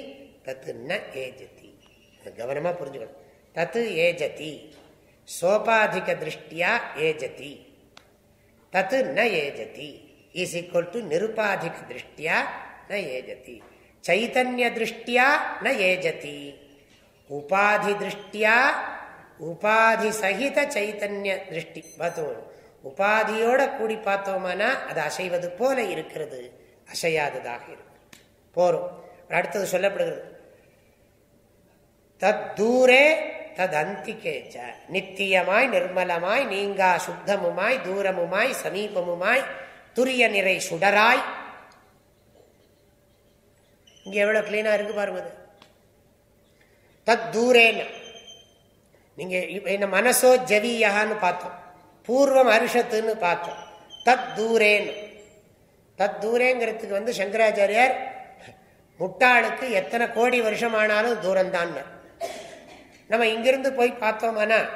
தத்து ந ஏஜதி கவனமாக புரிஞ்சுக்கணும். தத்து ஏஜதி சோபாதிக திருஷ்டியா ஏஜதி தத்து ந ஏஜதி இஸ் ஈக்குவல் டு நிருபாதிக திருஷ்டியா ந ஏஜதி சைத்தன்ய திருஷ்டியா ந ஏஜதி உபாதி திருஷ்டியா உபாதி சகித சைத்தன்ய திருஷ்டி பார்த்தோம் உபாதியோட கூடி பார்த்தோம்னா அது அசைவது போல இருக்கிறது. அசையாததாக இருக்கு போறோம் அடுத்தது சொல்லப்படுகிறது. தத் ததந்திகேச்ச. நித்தியமாய் நிர்மலமாய் நீங்கா சுத்தமுமாய் தூரமுமாய் சமீபமுமாய் துரிய நிறை சுடராய். இங்க எவ்வளவு கிளீனா இருக்கு பாருங்க தத் தூரேன்னு நீங்க என்ன மனசோ ஜவியகான்னு பார்த்தோம். பூர்வம் அரிஷத்துன்னு பார்த்தோம். தத் தூரேன்னு தத் தூரேங்கிறதுக்கு வந்து சங்கராச்சாரியார் முட்டாளுக்கு எத்தனை கோடி வருஷம் ஆனாலும் தூரம்தான். நம்ம இங்கிருந்து போய் பார்த்தோம்னா?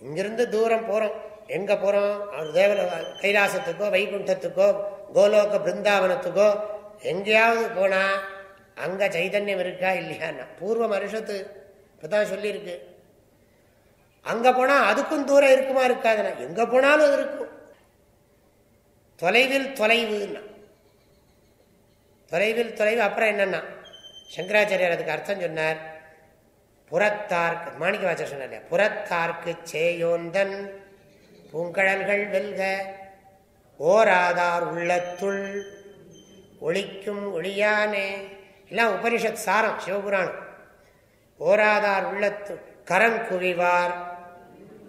இங்கிருந்து தூரம் போறோம். எங்க போறோம்? தேவல கைலாசத்துக்கோ வைகுண்டத்துக்கோ கோலோக பிருந்தாவனத்துக்கோ எங்கேயாவது போனா அங்க சைதன்யம் இருக்கா இல்லையான்னா பூர்வ மனுஷத்து இப்பதான் சொல்லியிருக்கு. அங்க போனா அதுக்கும் தூரம் இருக்குமா இருக்காதுன்னா எங்க போனாலும் அது இருக்கும். தொலைவில் தொலைவுன்னா. தொலைவில் தொலைவு அப்புறம் என்னன்னா? சங்கராச்சாரியர் அதுக்கு அர்த்தம் சொன்னார். புறத்தார்க்கு மாணிக்க வாச்சர் சொன்ன புறத்தார்க்கு சேயோந்தன் பூங்கழல்கள் வெல்க ஓராதார் உள்ளத்துள் ஒளிக்கும் ஒளியானே. எல்லாம் உபனிஷத் சாரம் சிவபுராணம். ஓராதார் உள்ளத்து கரம் குவிவார்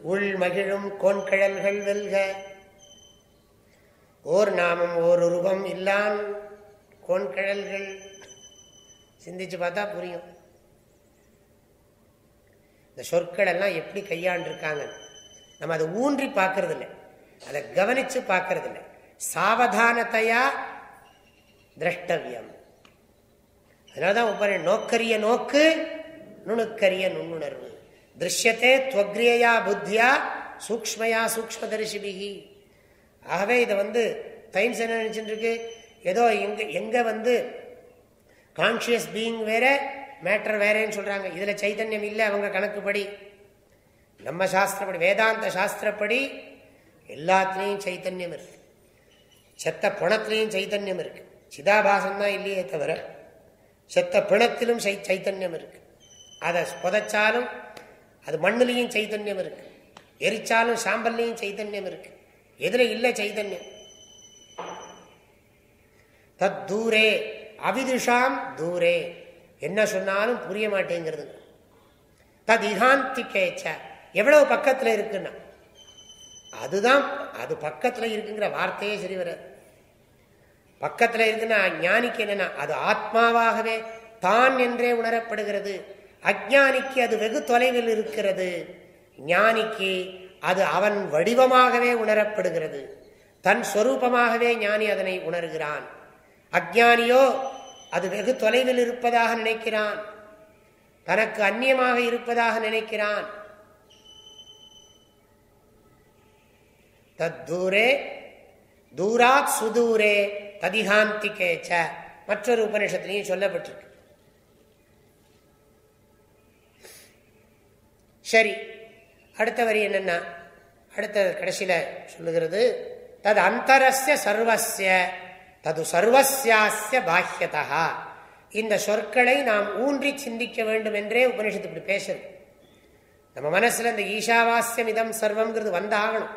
உள் மகிழும் கோன்கிழல்கள் வெல்க. ஓர் நாமம் ஓர் உருவம் இல்லான் கோன்கிழல்கள். சிந்திச்சு பார்த்தா புரியும். இந்த சொற்கள் எல்லாம் எப்படி கையாண்டிருக்காங்க? நம்ம அதை ஊன்றி பார்க்கறது இல்லை அதை கவனிச்சு பார்க்கறது இல்லை சாவதானத்தையா? திரஷ்டவியம். அதனாலதான் உபரி நோக்கரிய நோக்கு நுணுக்கரிய நுண்ணுணர்வு. திருஷ்யத்தே துவக்ரியா புத்தியா சூக்மயா சூக்மதரிசிபிகி ஆகவே இதை வந்து டைம்ஸ் என்ன நினைச்சுட்டு இருக்கு? ஏதோ எங்க எங்க வந்து கான்சியஸ் பீயிங் வேற மேட்டர் வேறேன்னு சொல்றாங்க. இதுல சைத்தன்யம் இல்லை அவங்க கணக்குப்படி. நம்ம சாஸ்திரப்படி வேதாந்த சாஸ்திரப்படி எல்லாத்துலேயும் சைத்தன்யம் இருக்கு. செத்த பணத்திலையும் சைத்தன்யம் இருக்கு. சிதாபாசம் தான் இல்லையே தவிர செத்த பிணத்திலும் சைத்தன்யம் இருக்கு. அதை புதைச்சாலும் அது மண்ணிலையும் சைத்தன்யம் இருக்கு. எரிச்சாலும் சாம்பல்லையும் சைத்தன்யம் இருக்கு. எதுல இல்லை சைத்தன்யம் தத் தூரே அவிதுஷாம் தூரே. என்ன சொன்னாலும் புரிய மாட்டேங்கிறது. தத் இகாந்திக்கேச்ச எவ்வளவு பக்கத்தில் இருக்குன்னா. அதுதான் அது பக்கத்தில் இருக்குங்கிற வார்த்தையே சரி வராது. பக்கத்தில் இருக்குன்னா ஞானிக்கு என்னன்னா அது ஆத்மாவாகவே தான் என்றே உணரப்படுகிறது. அஜானிக்கு அது வெகு தொலைவில் இருக்கிறது. ஞானிக்கு அது அவன் வடிவமாகவே உணரப்படுகிறது. தன் ஸ்வரூபமாகவே ஞானி அதனை உணர்கிறான். அஜானியோ அது வெகு தொலைவில் இருப்பதாக நினைக்கிறான். தனக்கு அந்நியமாக இருப்பதாக நினைக்கிறான். தூரே தூராத் சுதூரே ததிகாந்திகேச்ச மற்றொரு உபனிஷத்திலையும் சொல்லப்பட்டிருக்கு. சரி அடுத்த வரி என்னன்னா அடுத்த கடைசியில சொல்லுகிறது தது அந்தரஸ்ய சர்வசிய தது சர்வசியாசிய பாஹ்யதா இந்த சொற்களை நாம் ஊன்றி சிந்திக்க வேண்டும் என்றே உபனிஷத்து இப்படி பேசுது. நம்ம மனசுல இந்த ஈஷாவாஸ்யம் இதம் சர்வம்ங்கிறது வந்தாகணும்.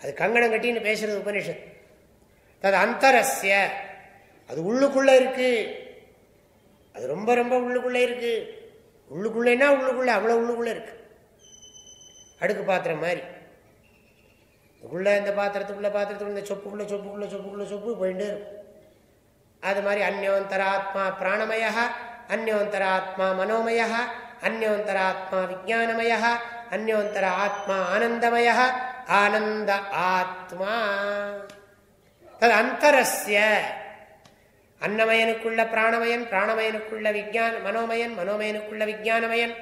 அது கங்கணம் கட்டின்னு பேசுறது உபனிஷத் தது அந்தரஸ்ய. அது உள்ளுக்குள்ள இருக்கு. அது ரொம்ப ரொம்ப உள்ளுக்குள்ள இருக்கு. உள்ளுக்குள்ளேன்னா உள்ளுக்குள்ள அவ்வளோ உள்ளுக்குள்ள இருக்கு. அடுக்கு பாத்திரம் மாதிரி. உள்ளே இந்த பாத்திரத்துக்குள்ளே பாத்திரத்துக்குள்ள இந்த சொப்புக்குள்ளே சொப்புக்குள்ளே சொப்புக்குள்ளே சொப்பு போயிட்டு இருக்கும். அது மாதிரி அந்யோந்தராத்மா பிராணமய அந்யோந்தராத்மா மனோமய அந்யோந்தராத்மா விஜானமய அந்யோந்தர ஆத்மா ஆனந்தமய ஆனந்த ஆத்மா. தது அந்தரஸ்ய. அன்னமயனுக்குள்ள பிராணமயன் பிராணமயனுக்குள்ள விஜான மனோமயன் மனோமயனுக்குள்ள விஜயானமயன்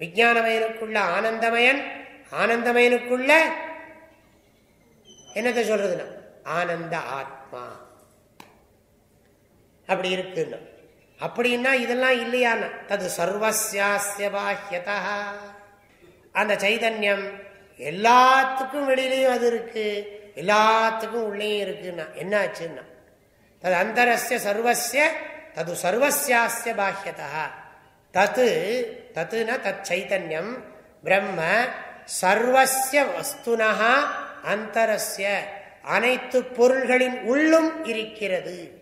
விஜயானமயனுக்குள்ள ஆனந்தமயன் ஆனந்தமயனுக்குள்ள என்னத்தை சொல்றதுன்னா? ஆனந்த ஆத்மா. அப்படி இருக்குன்னு. அப்படின்னா இதெல்லாம் இல்லையான்னா தது சர்வசியாசிய பாஹ்யதா. அந்த சைதன்யம் எல்லாத்துக்கும் வெளியிலையும் அது இருக்கு. எல்லாத்துக்கும் உள்ளேயும் இருக்குன்னா என்ன ஆச்சுன்னா தது அந்தரஸ்ய சர்வசிய தது சர்வசியாசிய பாஹ்யதா. தத்து தத்துனா தத் சைத்தன்யம் பிரம்ம சர்வசிய வஸ்துனா அந்தரஸ்ய அனைத்து பொருள்களின் உள்ளும் இருக்கிறது.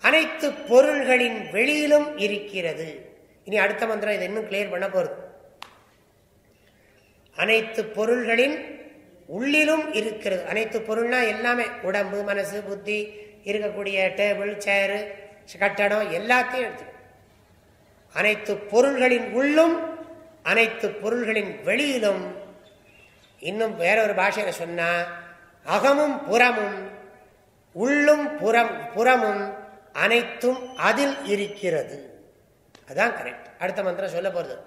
அனைத்து பொருள்களின் வெளியிலும் இருக்கிறது. இனி அடுத்த மந்திரம் இதை இன்னும் கிளியர் பண்ண போறது. அனைத்து பொருள்களின் உள்ளிலும் இருக்கிறது. அனைத்து பொருள்னா எல்லாமே உடம்பு மனசு புத்தி இருக்கக்கூடிய டேபிள் சேரு கட்டடம் எல்லாத்தையும் எடுத்துக்கணும். அனைத்து பொருள்களின் உள்ளும் அனைத்து பொருள்களின் வெளியிலும் இன்னும் வேறொரு பாஷையில சொன்னா அகமும் புறமும் உள்ளும் புறம் புறமும் அனைத்தும் அதில் இருக்கிறது. அதான் கரெக்ட் அடுத்த மந்திரம் சொல்ல போறது.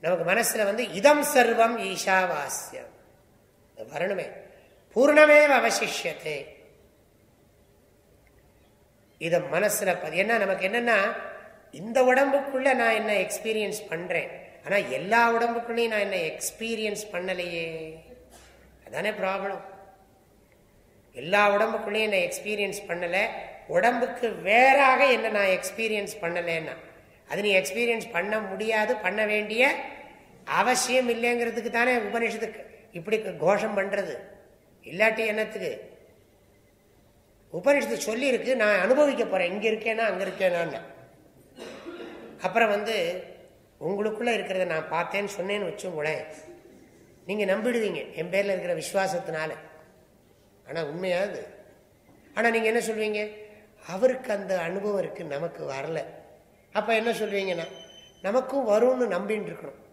நமக்கு மனசுல வந்து இதம் சர்வம் ஈஷாவாஸ்யம். வரணுமே. பூர்ணமே அவசிஷத்தை இத மனசுல என்ன நமக்கு என்னன்னா இந்த உடம்புக்குள்ள நான் என்ன எக்ஸ்பீரியன்ஸ் பண்றேன்? ஆனால் எல்லா உடம்புக்குள்ளேயும் நான் என்ன எக்ஸ்பீரியன்ஸ் பண்ணலையே? அதானே ப்ராப்ளம் எல்லா உடம்புக்குள்ளேயும் நான் எக்ஸ்பீரியன்ஸ் பண்ணலை. உடம்புக்கு வேறாக என்ன நான் எக்ஸ்பீரியன்ஸ் பண்ணலைன்னா அது நீ எக்ஸ்பீரியன்ஸ் பண்ண முடியாது பண்ண வேண்டிய அவசியம் இல்லைங்கிறதுக்கு தானே உபனிஷத்துக்கு இப்படி கோஷம் பண்ணுறது இல்லாட்டி என்னத்துக்கு? உபனிஷத்து சொல்லியிருக்கு நான் அனுபவிக்க போகிறேன் இங்கே இருக்கேனா அங்கே இருக்கேனான்னு. அப்புறம் வந்து உங்களுக்குள்ள இருக்கிறத நான் பார்த்தேன்னு சொன்னேன்னு வச்சுங்களேன் நீங்க நம்பிடுவீங்க. என் பேர்ல இருக்கிற விசுவாசத்தினால. ஆனா உண்மையாது ஆனா நீங்க என்ன சொல்வீங்க? அவருக்கு அந்த அனுபவம் இருக்கு நமக்கு வரல. அப்ப என்ன சொல்வீங்கன்னா நமக்கும் வரும்னு நம்பின்னு இருக்கணும்.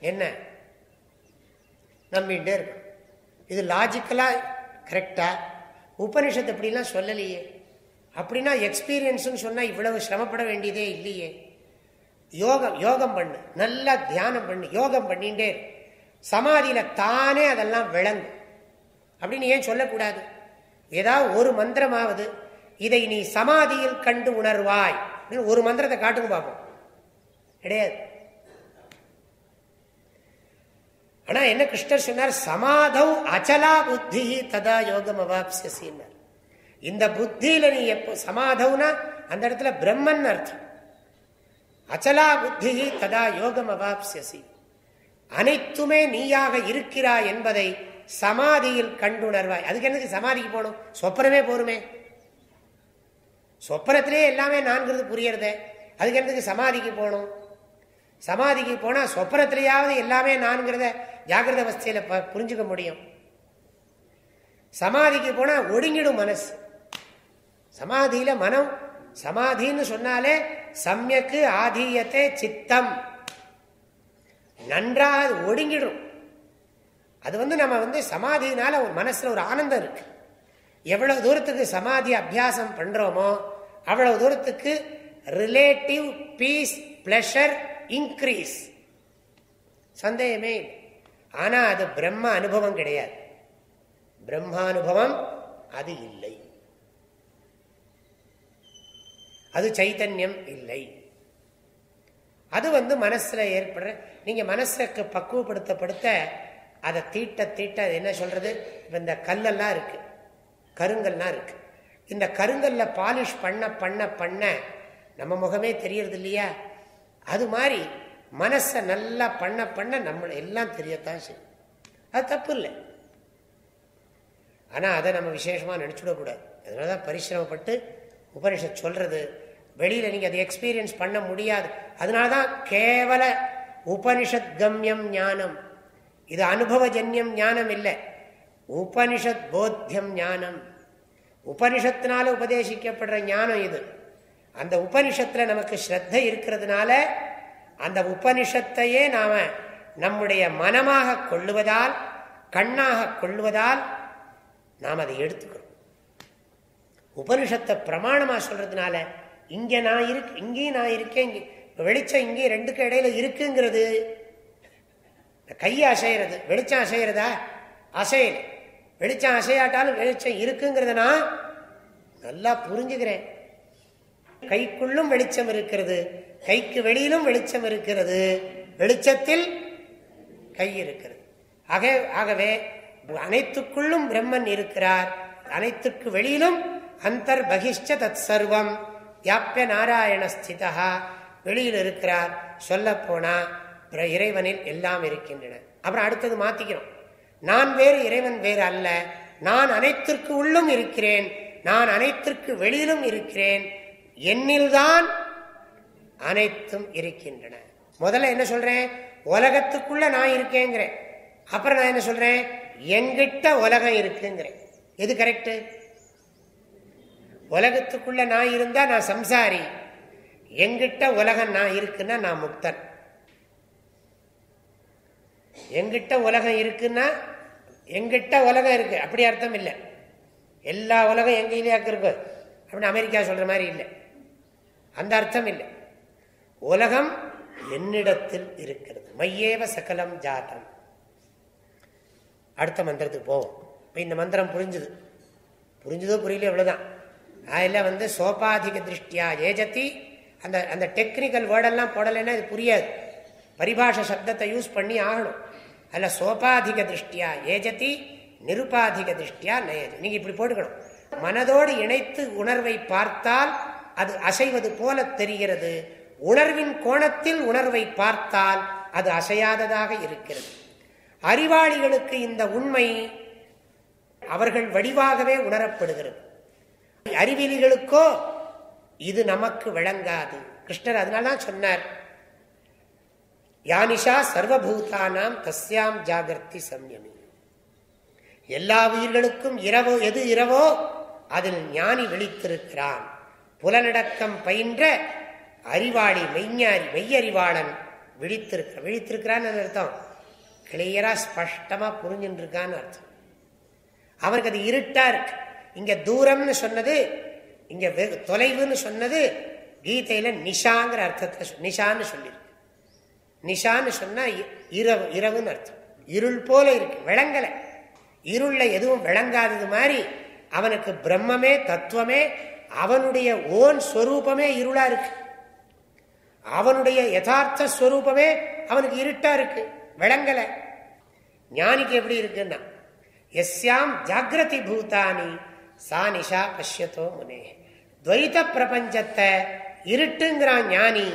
என்ன? நம்பிகிட்டே இருக்கணும். இது லாஜிக்கலா கரெக்டா உபனிஷத்து எப்படிலாம் சொல்லலையே. அப்படின்னா எக்ஸ்பீரியன்ஸுன்னு சொன்னா இவ்வளவு சிரமப்பட வேண்டியதே இல்லையே. யோகம் யோகம் பண்ணு. நல்லா தியானம் பண்ணு. யோகம் பண்ணிட்டே சமாதியில தானே அதெல்லாம் விளங்கும். அப்படின்னு ஏன் சொல்லக்கூடாது? ஏதாவது ஒரு மந்திரமாவது இதை நீ சமாதியில் கண்டு உணர்வாய். ஒரு மந்திரத்தை காட்டுங்க பார்ப்போம் கிடையாது. ஆனா என்ன கிருஷ்ணர் சொன்னார்? சமாதவ் அச்சலா புத்தி ததா யோகம் அவாப்சியசின்னார் இந்த புத்தியில நீ எப்போ சமாதவ்னா அந்த இடத்துல பிரம்மன் அர்த்தம். அச்சலா புத்தி ததா யோகம் அவாப்சியசி அனைத்துமே நீயாக இருக்கிறாய் என்பதை சமாதியில் கண்டுணர்வாய். அதுக்கு என்னது சமாதிக்கு போகணும்? சொப்பனமே போருமே. சொப்பனத்திலே எல்லாமே நான்கிறது புரியறதே. அதுக்கு என்னதுக்கு சமாதிக்கு போகணும்? சமாதிக்கு போனா சொப்பனத்திலேயாவது எல்லாமே நான்கிறத ஜாகிரத அவஸ்தையில புரிஞ்சுக்க முடியும். சமாதிக்கு போனா ஒடுங்கிடும் மனசு. சமாதியில மனம் சமாதின்னு சொன்னாலே சமயக்கு ஆதீயத்தை சித்தம். நன்றாக ஒடுங்கிடும். அது வந்து நம்ம வந்து சமாதினால மனசுல ஒரு ஆனந்தம் இருக்கு. எவ்வளவு தூரத்துக்கு சமாதி அபியாசம் பண்றோமோ அவ்வளவு தூரத்துக்கு ரிலேட்டிவ் பீஸ் பிளஷர் இன்க்ரீஸ் சந்தேகமே ஆனா அது பிரம்ம அனுபவம் கிடையாது. பிரம்மானுபவம் அது இல்லை. அது சைத்தன்யம் இல்லை. அது வந்து மனசில் ஏற்படுற நீங்கள் மனசுக்கு பக்குவப்படுத்தப்படுத்த அதை தீட்ட தீட்ட என்ன சொல்கிறது இந்த கல்லெல்லாம் இருக்குது கருங்கல்லாம் இருக்குது இந்த கருங்கல்ல பாலிஷ் பண்ண பண்ண பண்ண நம்ம முகமே தெரியறது இல்லையா? அது மாதிரி மனசை நல்லா பண்ண பண்ண நம்ம எல்லாம் தெரியத்தான் சரி அது தப்பு இல்லை. ஆனால் அதை நம்ம விசேஷமாக நினச்சிடக்கூடாது. அதனால தான் பரிசிரமப்பட்டு உபனிஷத் சொல்கிறது வெளியில் நீங்கள் அதை எக்ஸ்பீரியன்ஸ் பண்ண முடியாது. அதனால தான் கேவல உபனிஷத் கம்யம் ஞானம். இது அனுபவஜன்யம் ஞானம் இல்லை. உபனிஷத் போத்தியம் ஞானம். உபனிஷத்தினால உபதேசிக்கப்படுற ஞானம் இது. அந்த உபனிஷத்தில் நமக்கு ஸ்ரத்த இருக்கிறதுனால அந்த உபனிஷத்தையே நாம நம்முடைய மனமாக கொள்ளுவதால் கண்ணாக கொள்ளுவதால் நாம் அதை எடுத்துக்கிறோம். உபனிஷத்தை பிரமாணமாக சொல்றதுனால இங்கே நான் இருக்கு இங்கேயும் நான் இருக்கேன் வெளிச்சம் இங்கேயும் ரெண்டுக்கு இடையில இருக்குங்கிறது. கையை அசைகிறது வெளிச்சம் அசைகிறதா அசையல. வெளிச்சம் அசையாட்டாலும் வெளிச்சம் இருக்குங்கிறத நான் நல்லா புரிஞ்சுக்கிறேன். கைக்குள்ளும் வெளிச்சம் இருக்கிறது கைக்கு வெளியிலும் வெளிச்சம் இருக்கிறது. வெளிச்சத்தில் கை இருக்கிறது. ஆக ஆகவே அனைத்துக்குள்ளும் பிரம்மன் இருக்கிறார். அனைத்துக்கு வெளியிலும் அந்தர் பகிஷ்ட தத் சர்வம் யாப்பிய நாராயண ஸ்திதா வெளியில் இருக்கிறார். சொல்ல போனா இறைவனில் எல்லாம் இருக்கின்றன. அப்புறம் அடுத்தது மாத்திக்கிறோம் நான் வேறு இறைவன் வேறு அல்ல. நான் அனைத்திற்கு உள்ளும் இருக்கிறேன். நான் அனைத்திற்கு வெளியிலும் இருக்கிறேன். என்னில்தான் அனைத்தும் இருக்கின்றன. முதல்ல என்ன சொல்றேன்? உலகத்துக்குள்ள நான் இருக்கேங்கிறேன். அப்புறம் நான் என்ன சொல்றேன்? எங்கிட்ட உலகம் இருக்குங்கிறேன். எது கரெக்டு உலகத்துக்குள்ள நான் இருந்தா நான் சம்சாரி. எங்கிட்ட உலகம் நான் இருக்குன்னா நான் முக்தன். எங்கிட்ட உலகம் இருக்குன்னா எங்கிட்ட உலகம் இருக்கு. அப்படி அர்த்தம் இல்லை. எல்லா உலகம் எங்கேயாக்கு இருக்கு? அப்படின்னு அமெரிக்கா சொல்ற மாதிரி இல்லை. அந்த அர்த்தம் இல்லை. உலகம் என்னிடத்தில் இருக்கிறது. மையேவ சகலம் ஜாதம் அடுத்த மந்திரத்துக்கு போவோம். இப்போ இந்த மந்திரம் புரிஞ்சுது. புரிஞ்சுதோ புரியல எவ்வளோதான் அதில் வந்து சோபாதிக திருஷ்டியா ஏஜத்தி. அந்த அந்த டெக்னிக்கல் வேர்டெல்லாம் போடலைன்னா இது புரியாது. பரிபாஷ சப்தத்தை யூஸ் பண்ணி ஆகணும். அதில் சோபாதிக திருஷ்டியா ஏஜத்தி நிருபாதிக திருஷ்டியா நயஜ நீங்கள் இப்படி போட்டுக்கணும். மனதோடு இணைத்து உணர்வை பார்த்தால் அது அசைவது போல தெரிகிறது. உணர்வின் கோணத்தில் உணர்வை பார்த்தால் அது அசையாததாக இருக்கிறது. அறிவாளிகளுக்கு இந்த உண்மை அவர்கள் வடிவாகவே உணரப்படுகிறது. அறிவிலிகளுக்கோ இது நமக்கு விளங்காது. கிருஷ்ணர் அதனால்தான் சொன்னார். யானிஷா சர்வபூதானாம் தஸ்யாம் ஜாகிரதி சம்யமி. எல்லா உயிர்களுக்கும் இரவோ எது இரவோ அதில் ஞானி விழித்திருக்கிறான். புலனடக்கம் பயின்ற அறிவாளி மெய்ஞாரி மெய்யறிவாளன் விழித்திருக்க விழித்திருக்கிறான்னு அர்த்தம். கிளியரா ஸ்பஷ்டமா புரிஞ்சுட்டு இருக்கான்னு அர்த்தம். அவனுக்கு அது இருட்டா இருக்கு. இங்க தூரம்னு சொன்னது இங்க தொலைவுன்னு சொன்னது கீதையில நிஷாங்கிற அர்த்தத்தை நிஷான்னு சொல்லியிருக்கு நிஷான்னு சொன்னா இரவு இரவுன்னு அர்த்தம். இருள் போல இருக்கு விளங்கலை. இருள்ல எதுவும் விளங்காதது மாதிரி அவனுக்கு பிரம்மமே தத்துவமே அவனுடைய ஓன் ஸ்வரூபமே இருளா இருக்கு. அவனுடைய யதார்த்த ஸ்வரூபமே அவனுக்கு இருட்டா இருக்கு விளங்கல. ஞானிக்கு எப்படி இருக்குன்னா எஸ்யாம் ஜாகிரதி பூதானி சா நிஷா பஷ்யத்தோ முனே. துவைத பிரபஞ்சத்தை இருட்டுங்கிறான் ஞானி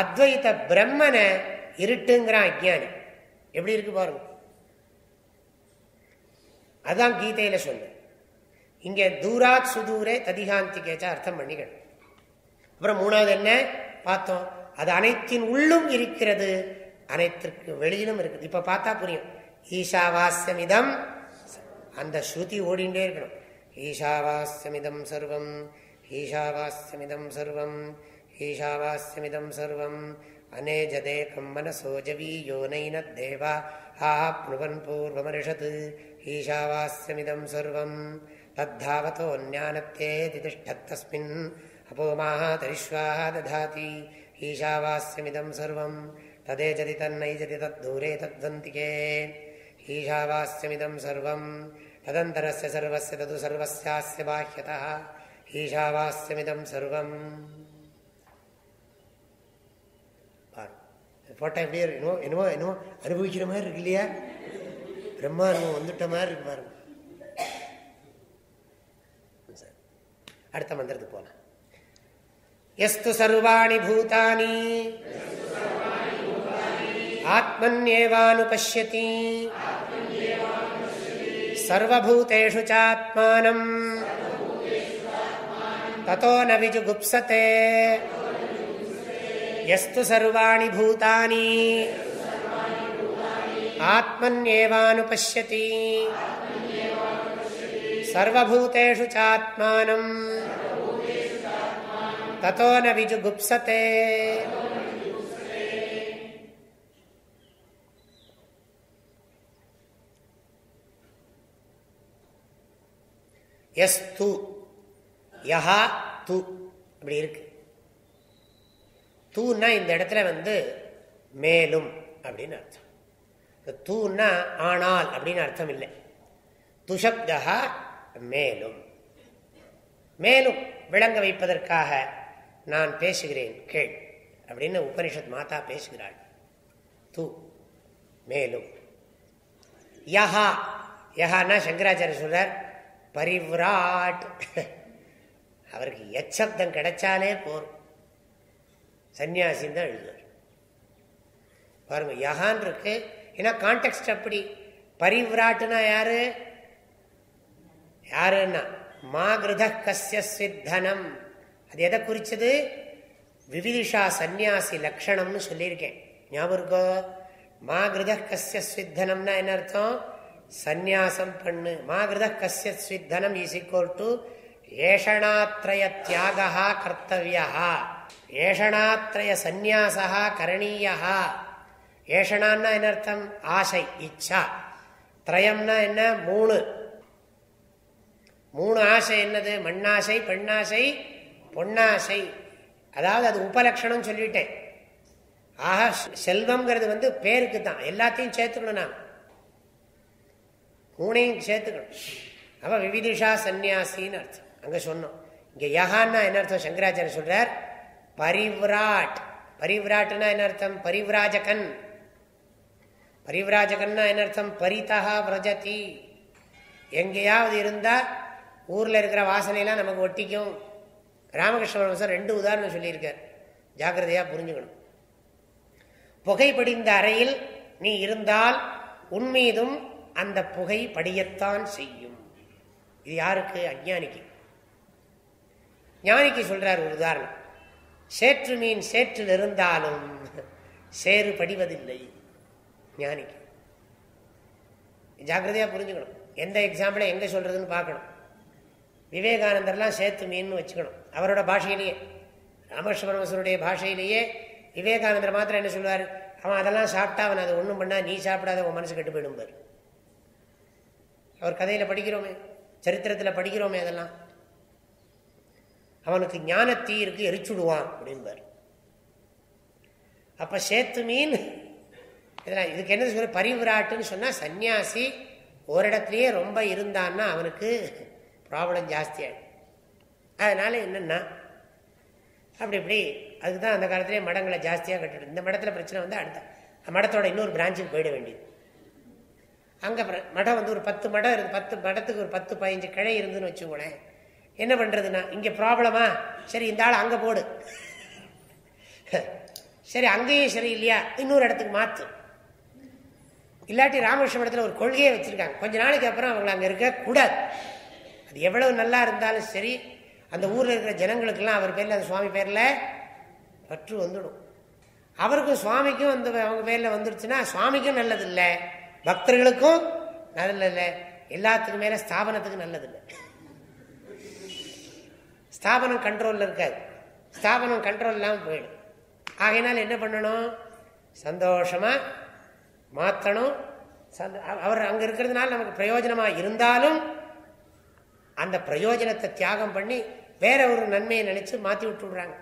அத்வைத பிரம்மனை இருட்டுங்கிறான் அஜானி எப்படி இருக்கு பாருங்க. அதான் கீதையில சொல்லு இங்க தூராத் சுதூரே ததிகாந்திகேச்சா அர்த்தம் பண்ணிக்கணும். அப்புறம் மூணாவது என்ன? பார்த்தோம். அது அனைத்தின் உள்ளும் இருக்கிறது அனைத்திற்கு வெளியிலும் இருக்குது. இப்ப பார்த்தா புரியும். ஈஷாவாஸ்யமிதம் அந்த ஸ்ருதி ஓடிண்டே இருக்கணும். ईशावास्यमिदं सर्वम् ईशावास्यमिदं सर्वम् ईशावास्यमिदं सर्वम् अनेजदेकं मनसोजवीयोनैनद्देव आप्नुवन् पूर्वमर्षत् ईशावास्यमिदं सर्वं तद्धावतोऽन्यानत्येति तिष्ठत्तस्मिन् अपोमाः तरिष्वाः दधाति ईशावास्यमिदं सर्वं तदेजति तन्नैजति तद्दूरे तद्वन्तिके ईशावास्यमिदं सर्वम् तदन्तरस्य सर्वस्य तदु सर्वस्यास्य बाह्यतः ஈஷாவாஸ்யமிதம் சர்வம் போட்டா எப்படியே என்னமோ என்னமோ என்னமோ அனுபவிக்கிற மாதிரி இருக்கு இல்லையா பிரம்மா அனுபவம் வந்துட்ட மாதிரி இருக்கு பாருங்க அடுத்த மந்திரத்துக்கு போகலாம் எஸ்து சர்வாணி பூதானி ஆத்மன்யேவானுபஷ்யதி सर्वभूतेषु चात्मानम्। ततो न विजुगुप्सते। यस्तु सर्वाणि भूतानि। आत्मन्येवानुपश्यति। सर्वभूतेषु चात्मानम्। ततो न विजुगुप्सते। எஸ் து யஹா து. அப்படி இருக்கு. தூன்னா இந்த இடத்துல வந்து மேலும் அப்படின்னு அர்த்தம். தூன்னா ஆனால் அப்படின்னு அர்த்தம் இல்லை. துஷப்தா மேலும். மேலும் விளங்க வைப்பதற்காக நான் பேசுகிறேன் கேள். அப்படின்னு உபனிஷத் மாதா பேசுகிறாள். தூ மேலும். யஹா யஹான்னா சங்கராச்சாரிய சொல்றார் பரிவிராட். அவருக்கு எச்சப்தம் கிடைச்சாலே போரும். சன்னியாசின்னு தான் எழுதுவார். பாருங்க யகான் இருக்கு. ஏன்னா கான்டெக்ட் அப்படி. பரிவிராட்டுனா யாரு? யாருன்னா? மாகிருத கசிய சித்தனம். அது எதை குறிச்சது? விவிதிஷா சந்நியாசி லக்ஷணம்னு சொல்லியிருக்கேன். ஞாபகம் இருக்கோ? மாகிருத கசிய சித்தனம்னா என்ன அர்த்தம்? சந்நியாசம் பண்ணு. மாகிருத கசிய ஸ்வித்தனம் இஸ் ஈக்குவல் டு ஏஷணாத்ரய தியாகா கர்த்தவியா ஏஷணாத்ரய சந்நியாசா கரணீயா ஏஷணான்னா என்ன அர்த்தம்? ஆசை இச்சா. திரயம்னா என்ன? மூணு. மூணு ஆசை என்னது? மண்ணாசை பெண்ணாசை பொன்னாசை. அதாவது அது உபலட்சணம் சொல்லிட்டேன். ஆக செல்வம்ங்கிறது வந்து பேருக்கு தான் எல்லாத்தையும் சேர்த்துக்கணும் நான் மூணையும் சேர்த்துக்கணும். அவன் விவிதிஷா சந்நியாசின்னு அர்த்தம். அங்கே சொன்னோம். இங்கே யகான்னா என்ன அர்த்தம்? சங்கராச்சாரிய சொல்றார் பரிவிராட். பரிவ்ராட்னா என்ன அர்த்தம்? பரிவிராஜகன். பரிவிராஜகன்னா என்ன அர்த்தம்? பரிதா பிரஜதி எங்கேயாவது இருந்தால் ஊரில் இருக்கிற வாசனையெல்லாம் நமக்கு ஒட்டிக்கும். ராமகிருஷ்ண சார் ரெண்டு உதாரணம் சொல்லியிருக்கார். ஜாக்கிரதையாக புரிஞ்சுக்கணும். புகைப்படிந்த அறையில் நீ இருந்தால் உன்மீதும் அந்த புகை படியத்தான் செய்யும். இது யாருக்கு? அஜானிக்கு ஞானிக்கு சொல்றார் ஒரு உதாரணம். சேற்று மீன் சேற்றில் இருந்தாலும் சேறு படிவதில்லை. ஞானிக்கு. ஜாக்கிரதையாக புரிஞ்சுக்கணும். எந்த எக்ஸாம்பிளை எங்கே சொல்கிறதுன்னு பார்க்கணும். விவேகானந்தர்லாம் சேத்து மீன் வச்சுக்கணும். அவரோட பாஷையிலேயே. ராமகிருஷ்ண பாஷையிலேயே விவேகானந்தர் மாத்திரம் என்ன சொல்லுவார்? அவன் அதெல்லாம் சாப்பிட்டா அவன் அதை ஒன்றும் பண்ணால் நீ சாப்பிடாத உன் மனசு கெட்டு போயிடும் பாரு அவர் கதையில் படிக்கிறோமே சரித்திரத்தில் படிக்கிறோமே அதெல்லாம். அவனுக்கு ஞான தீ இருக்கு எரிச்சுடுவான் அப்படின்பார் அப்போ சேத்து மீன் இதெல்லாம் இதுக்கு என்ன சொல்ல பரிவிராட்டுன்னு சொன்னால் சன்னியாசி இடத்துலையே ரொம்ப இருந்தான்னா அவனுக்கு ப்ராப்ளம் ஜாஸ்தியாகும் அதனால் என்னென்னா அப்படி இப்படி அதுக்கு தான் அந்த காலத்திலே மடங்களை ஜாஸ்தியாக கட்டிடும் இந்த மடத்தில் பிரச்சனை வந்து அடுத்த மடத்தோட இன்னொரு பிரான்ச்சுக்கு போயிட வேண்டியது. அங்கே மடம் வந்து ஒரு பத்து மடம் இருந்து பத்து மடத்துக்கு ஒரு பத்து பதினஞ்சு கிழை இருந்துன்னு வச்சுக்கோங்களேன் என்ன பண்ணுறதுன்னா இங்கே ப்ராப்ளமா சரி இந்த ஆள் அங்கே போடு. சரி அங்கேயும் சரி இல்லையா? இன்னொரு இடத்துக்கு மாற்று இல்லாட்டி ராமகிருஷ்ண மடத்தில் ஒரு கொள்கையை வச்சுருக்காங்க. கொஞ்ச நாளைக்கு அப்புறம் அவங்களை அங்கே இருக்கக்கூடாது அது எவ்வளவு நல்லா இருந்தாலும் சரி அந்த ஊரில் இருக்கிற ஜனங்களுக்கெல்லாம் அவர் பேரில் அந்த சுவாமி பேரில் பற்று வந்துடும். அவருக்கும் சுவாமிக்கும் அந்த அவங்க பேரில் வந்துடுச்சுன்னா சுவாமிக்கும் நல்லது இல்லை பக்தர்களுக்கும் நல்லதில்லை. எல்லாத்துக்கும் மேலே ஸ்தாபனத்துக்கு நல்லதில்லை. ஸ்தாபனம் கண்ட்ரோலில் இருக்காது. ஸ்தாபனம் கண்ட்ரோல் இல்லாமல் போயிடும். ஆகையினால் என்ன பண்ணணும்? சந்தோஷமாக மாற்றணும் அவர் அங்கே இருக்கிறதுனால நமக்கு பிரயோஜனமாக இருந்தாலும் அந்த பிரயோஜனத்தை தியாகம் பண்ணி வேற ஒரு நன்மையை நினைச்சு மாற்றி விட்டுடுறாங்க.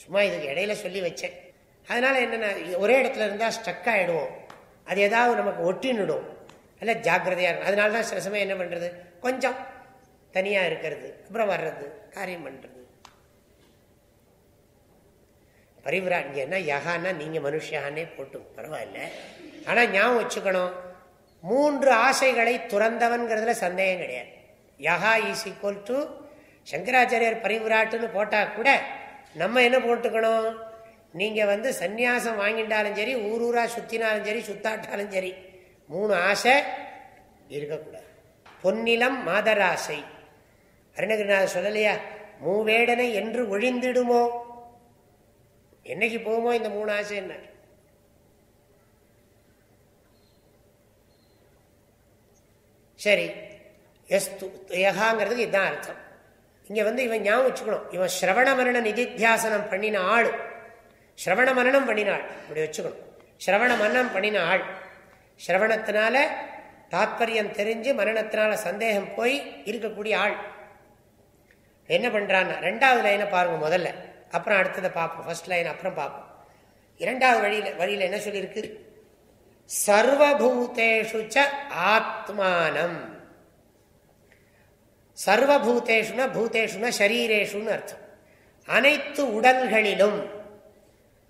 சும்மா இதுக்கு இடையில சொல்லி வச்சேன். அதனால என்னென்ன ஒரே இடத்துல இருந்தால் ஸ்டக் ஆகிடுவோம் அது ஏதாவது நமக்கு ஒட்டின்னுடும் அல்ல ஜாக்கிரதையாக இருக்கும் அதனால தான் சில சமயம் என்ன பண்ணுறது கொஞ்சம் தனியாக இருக்கிறது அப்புறம் வர்றது காரியம் பண்ணுறது பரிவிராஜ்யன்னா யகான்னா நீங்கள் மனுஷானே போட்டும். பரவாயில்ல. ஆனால் ஞாபகம் வச்சுக்கணும். மூன்று ஆசைகளை துறந்தவன்கிறதுல சந்தேகம் கிடையாது. யகா இஸ் ஈக்குவல் டு சங்கராச்சாரியர் பரிவிராட்டுன்னு போட்டால் கூட நம்ம என்ன போட்டுக்கணும்? நீங்கள் வந்து சந்நியாசம் வாங்கிட்டாலும் சரி ஊர் ஊராக சுற்றினாலும் சரி சுத்தாட்டாலும் சரி மூணு ஆசை இருக்கக்கூடாது. பொன்னிலம் மாதராசை. அருணகிரிநாதர் சொல்லலையா? மூவேடனை என்று ஒழிந்திடுமோ? என்னைக்கு போகுமோ இந்த மூணு ஆசை என்ன சரி எஸ்து யகாங்கிறதுக்கு இதுதான் அர்த்தம். இங்கே வந்து இவன் ஞாபகம் வச்சுக்கணும். இவன் சிரவண மரண நிதித்தியாசனம் பண்ணின ஆள். சிரவண மரணம் பண்ணினாள். இப்படி வச்சுக்கணும். சிரவண மரணம் பண்ணின ஆள் சிரவணத்தினால தாத்பரியம் தெரிஞ்சு மரணத்தினால சந்தேகம் போய் இருக்கக்கூடிய ஆள். என்ன பண்றான் ரெண்டாவது லைனை பாருங்க முதல்ல. அப்புறம் அடுத்ததை பார்ப்போம். ஃபர்ஸ்ட் லைன் அப்புறம் பார்ப்போம். இரண்டாவது வழியில வழியில என்ன சொல்லியிருக்கு? சர்வபூதேஷு ஆத்மானம். சர்வபூதேஷுன பூதேஷுன ஷரீரேஷுன்னு அர்த்தம். அனைத்து உடல்களிலும்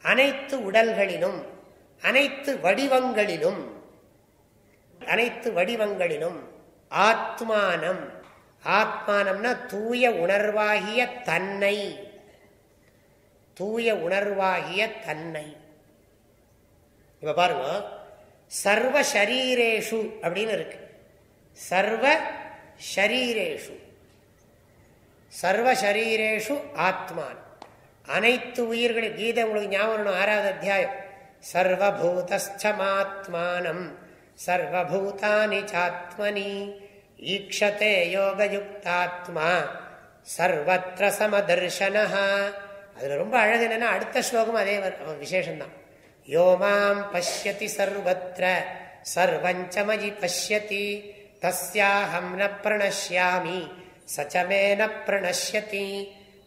அனைத்து உடல்களிலும் அனைத்து வடிவங்களிலும் அனைத்து வடிவங்களிலும் ஆத்மானம். ஆத்மானம்னா தூய உணர்வாகிய தன்னை. தூய உணர்வாகிய தன்னை. இப்ப பாருங்க. சர்வ ஷரீரேஷு அப்படின்னு இருக்கு. சர்வ ஷரீரேஷு. சர்வ ஷரீரேஷு ஆத்மான் அனைத்து உயிர்களும் கீதை உங்களுக்கு ஞாபகம் ஆறாவது அத்தியாயம். சர்வபூதஸ்தமாத்மானம் சர்வபூதானி சாத்மனி ஈக்ஷதே யோகயுக்தாத்மா சர்வத்திர சமதர்ஷனா அதுல ரொம்ப அழகு என்னன்னா அடுத்த ஸ்லோகம் அதே விசேஷம்தான். யோமாம் பசியதி சர்வத்திர சர்வஞ்சமயி பசியதி தஸ்யாஹம் ந பிரணஷ்யாமி சச்சமே ந பிரணஷ்யதி.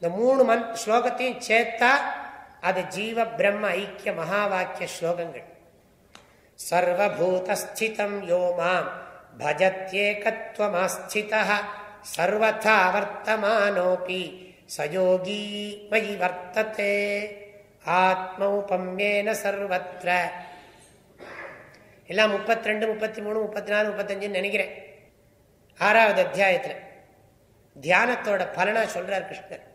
இந்த மூணு மந்த் ஸ்லோகத்தையும் சேர்த்தா அது ஜீவ பிரம்ம ஐக்கிய மகா வாக்கிய ஸ்லோகங்கள். சர்வூதஸ்திதம் யோ மாம் பஜத்யேகத்வமாஸ்தித சர்வதா வர்த்தமானோபி சயோகி மயி வர்த்ததே ஆத்மௌபம்யேன சர்வத்திர எல்லாம் முப்பத்தி ரெண்டு முப்பத்தி மூணு முப்பத்தி நாலு முப்பத்தஞ்சுன்னு நினைக்கிறேன். ஆறாவது அத்தியாயத்தில். தியானத்தோட பலனா சொல்றார் கிருஷ்ணர்.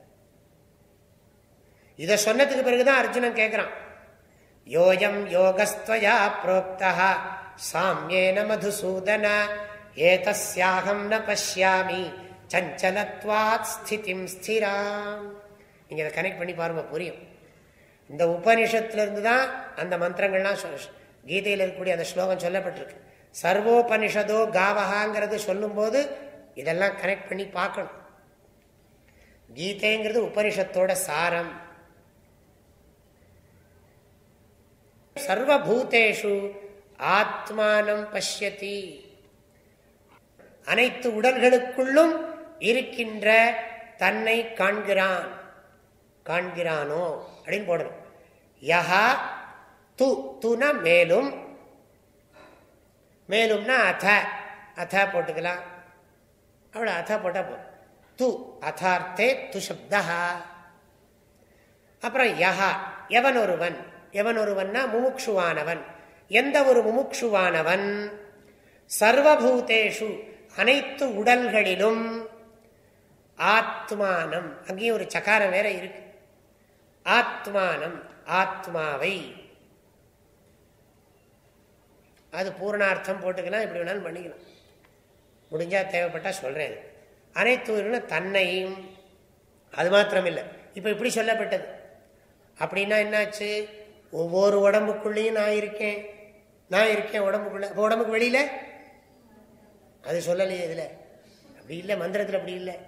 இதை சொன்னதுக்கு பிறகுதான் அர்ஜுனன் கேட்கிறான் யோயம் யோகஸ்துவயா புரோக்தா சாமியேன மதுசூதன ஏதாகம் ந பசியாமி சஞ்சலத்வாத் ஸ்திதிம் ஸ்திராம். நீங்கள் இதை கனெக்ட் பண்ணி பாருங்க புரியும். இந்த உபனிஷத்துல தான் அந்த மந்திரங்கள்லாம் கீதையில் இருக்கக்கூடிய அந்த ஸ்லோகம் சொல்லப்பட்டிருக்கு. சர்வோபனிஷதோ காவகாங்கிறது சொல்லும்போது இதெல்லாம் கனெக்ட் பண்ணி பார்க்கணும். கீதைங்கிறது உபனிஷத்தோட சாரம். சர்வபூதேஷு ஆத்மானம் பசியதி அனைத்து உடல்களுக்குள்ளும் இருக்கின்ற தன்னை காண்கிறான். காண்கிறானோ அப்படின்னு போடணும். யஹா து துன மேலும். மேலும்னா அத அத போட்டுக்கலாம். அவ்வளோ அத போட்டா போதும். து அதார்த்தே துசப்தா அப்புறம் யஹா எவன் ஒருவன் எவன் ஒருவன்னா முமுக்ஷுவானவன். எந்த ஒரு முமுக்ஷுவானவன்? சர்வபூதேஷு அனைத்து உடல்களிலும் ஆத்மானம். அங்கேயும் ஒரு சக்காரம் வேற இருக்கு. ஆத்மானம் ஆத்மாவை. அது பூர்ணார்த்தம் போட்டுக்கலாம் இப்படி வேணாலும் பண்ணிக்கலாம். முடிஞ்சா தேவைப்பட்டா சொல்றேன் அனைத்து உயிரினும் தன்னையும். அது மாத்திரம் இல்லை இப்ப இப்படி சொல்லப்பட்டது. அப்படின்னா என்னாச்சு? ஒவ்வொரு உடம்புக்குள்ளேயும் நான் இருக்கேன். நான் இருக்கேன் உடம்புக்குள்ள. உடம்புக்கு வெளியில? அது சொல்லலையே இதில். அப்படி இல்லை மந்திரத்தில் அப்படி இல்லை.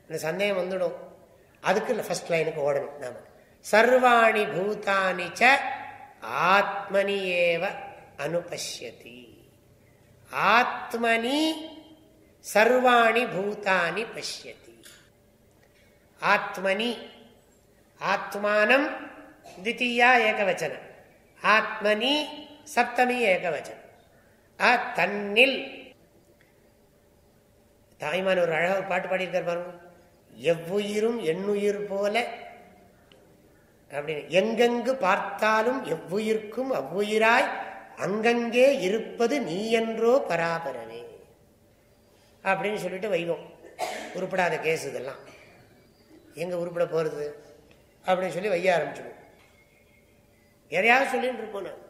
இந்த சந்தேகம் வந்துடும். அதுக்கு இல்லை ஃபர்ஸ்ட் லைனுக்கு ஓடணும் நாம. சர்வாணி பூதானி ச ஆத்மனி ஏவ அனுபஷ்யதி. ஆத்மனி சர்வாணி பூதானி பஷ்யதி. ஆத்மனி ஆத்மானம் தித்தீயா ஏகவச்சனம் ஆத்மனி சப்தமி ஏகவச்சனம் தன்னில் தாய்மான் ஒரு அழகாக ஒரு பாட்டு பாடியிருக்கார் பாருங்க. எவ்வுயிரும் எண்ணுயிர் போல அப்படின்னு. எங்கெங்கு பார்த்தாலும் எவ்வுயிர்க்கும் அவ்வுயிராய் அங்கங்கே இருப்பது நீ என்றோ பராபரனே அப்படின்னு சொல்லிட்டு வைவோம் உருப்படாத கேஸ் இதெல்லாம். எங்க உருப்பிட போறது? அப்படின்னு சொல்லி வைய ஆரம்பிச்சிடுவோம். எதையாவது சொல்லிட்டு இருப்போம்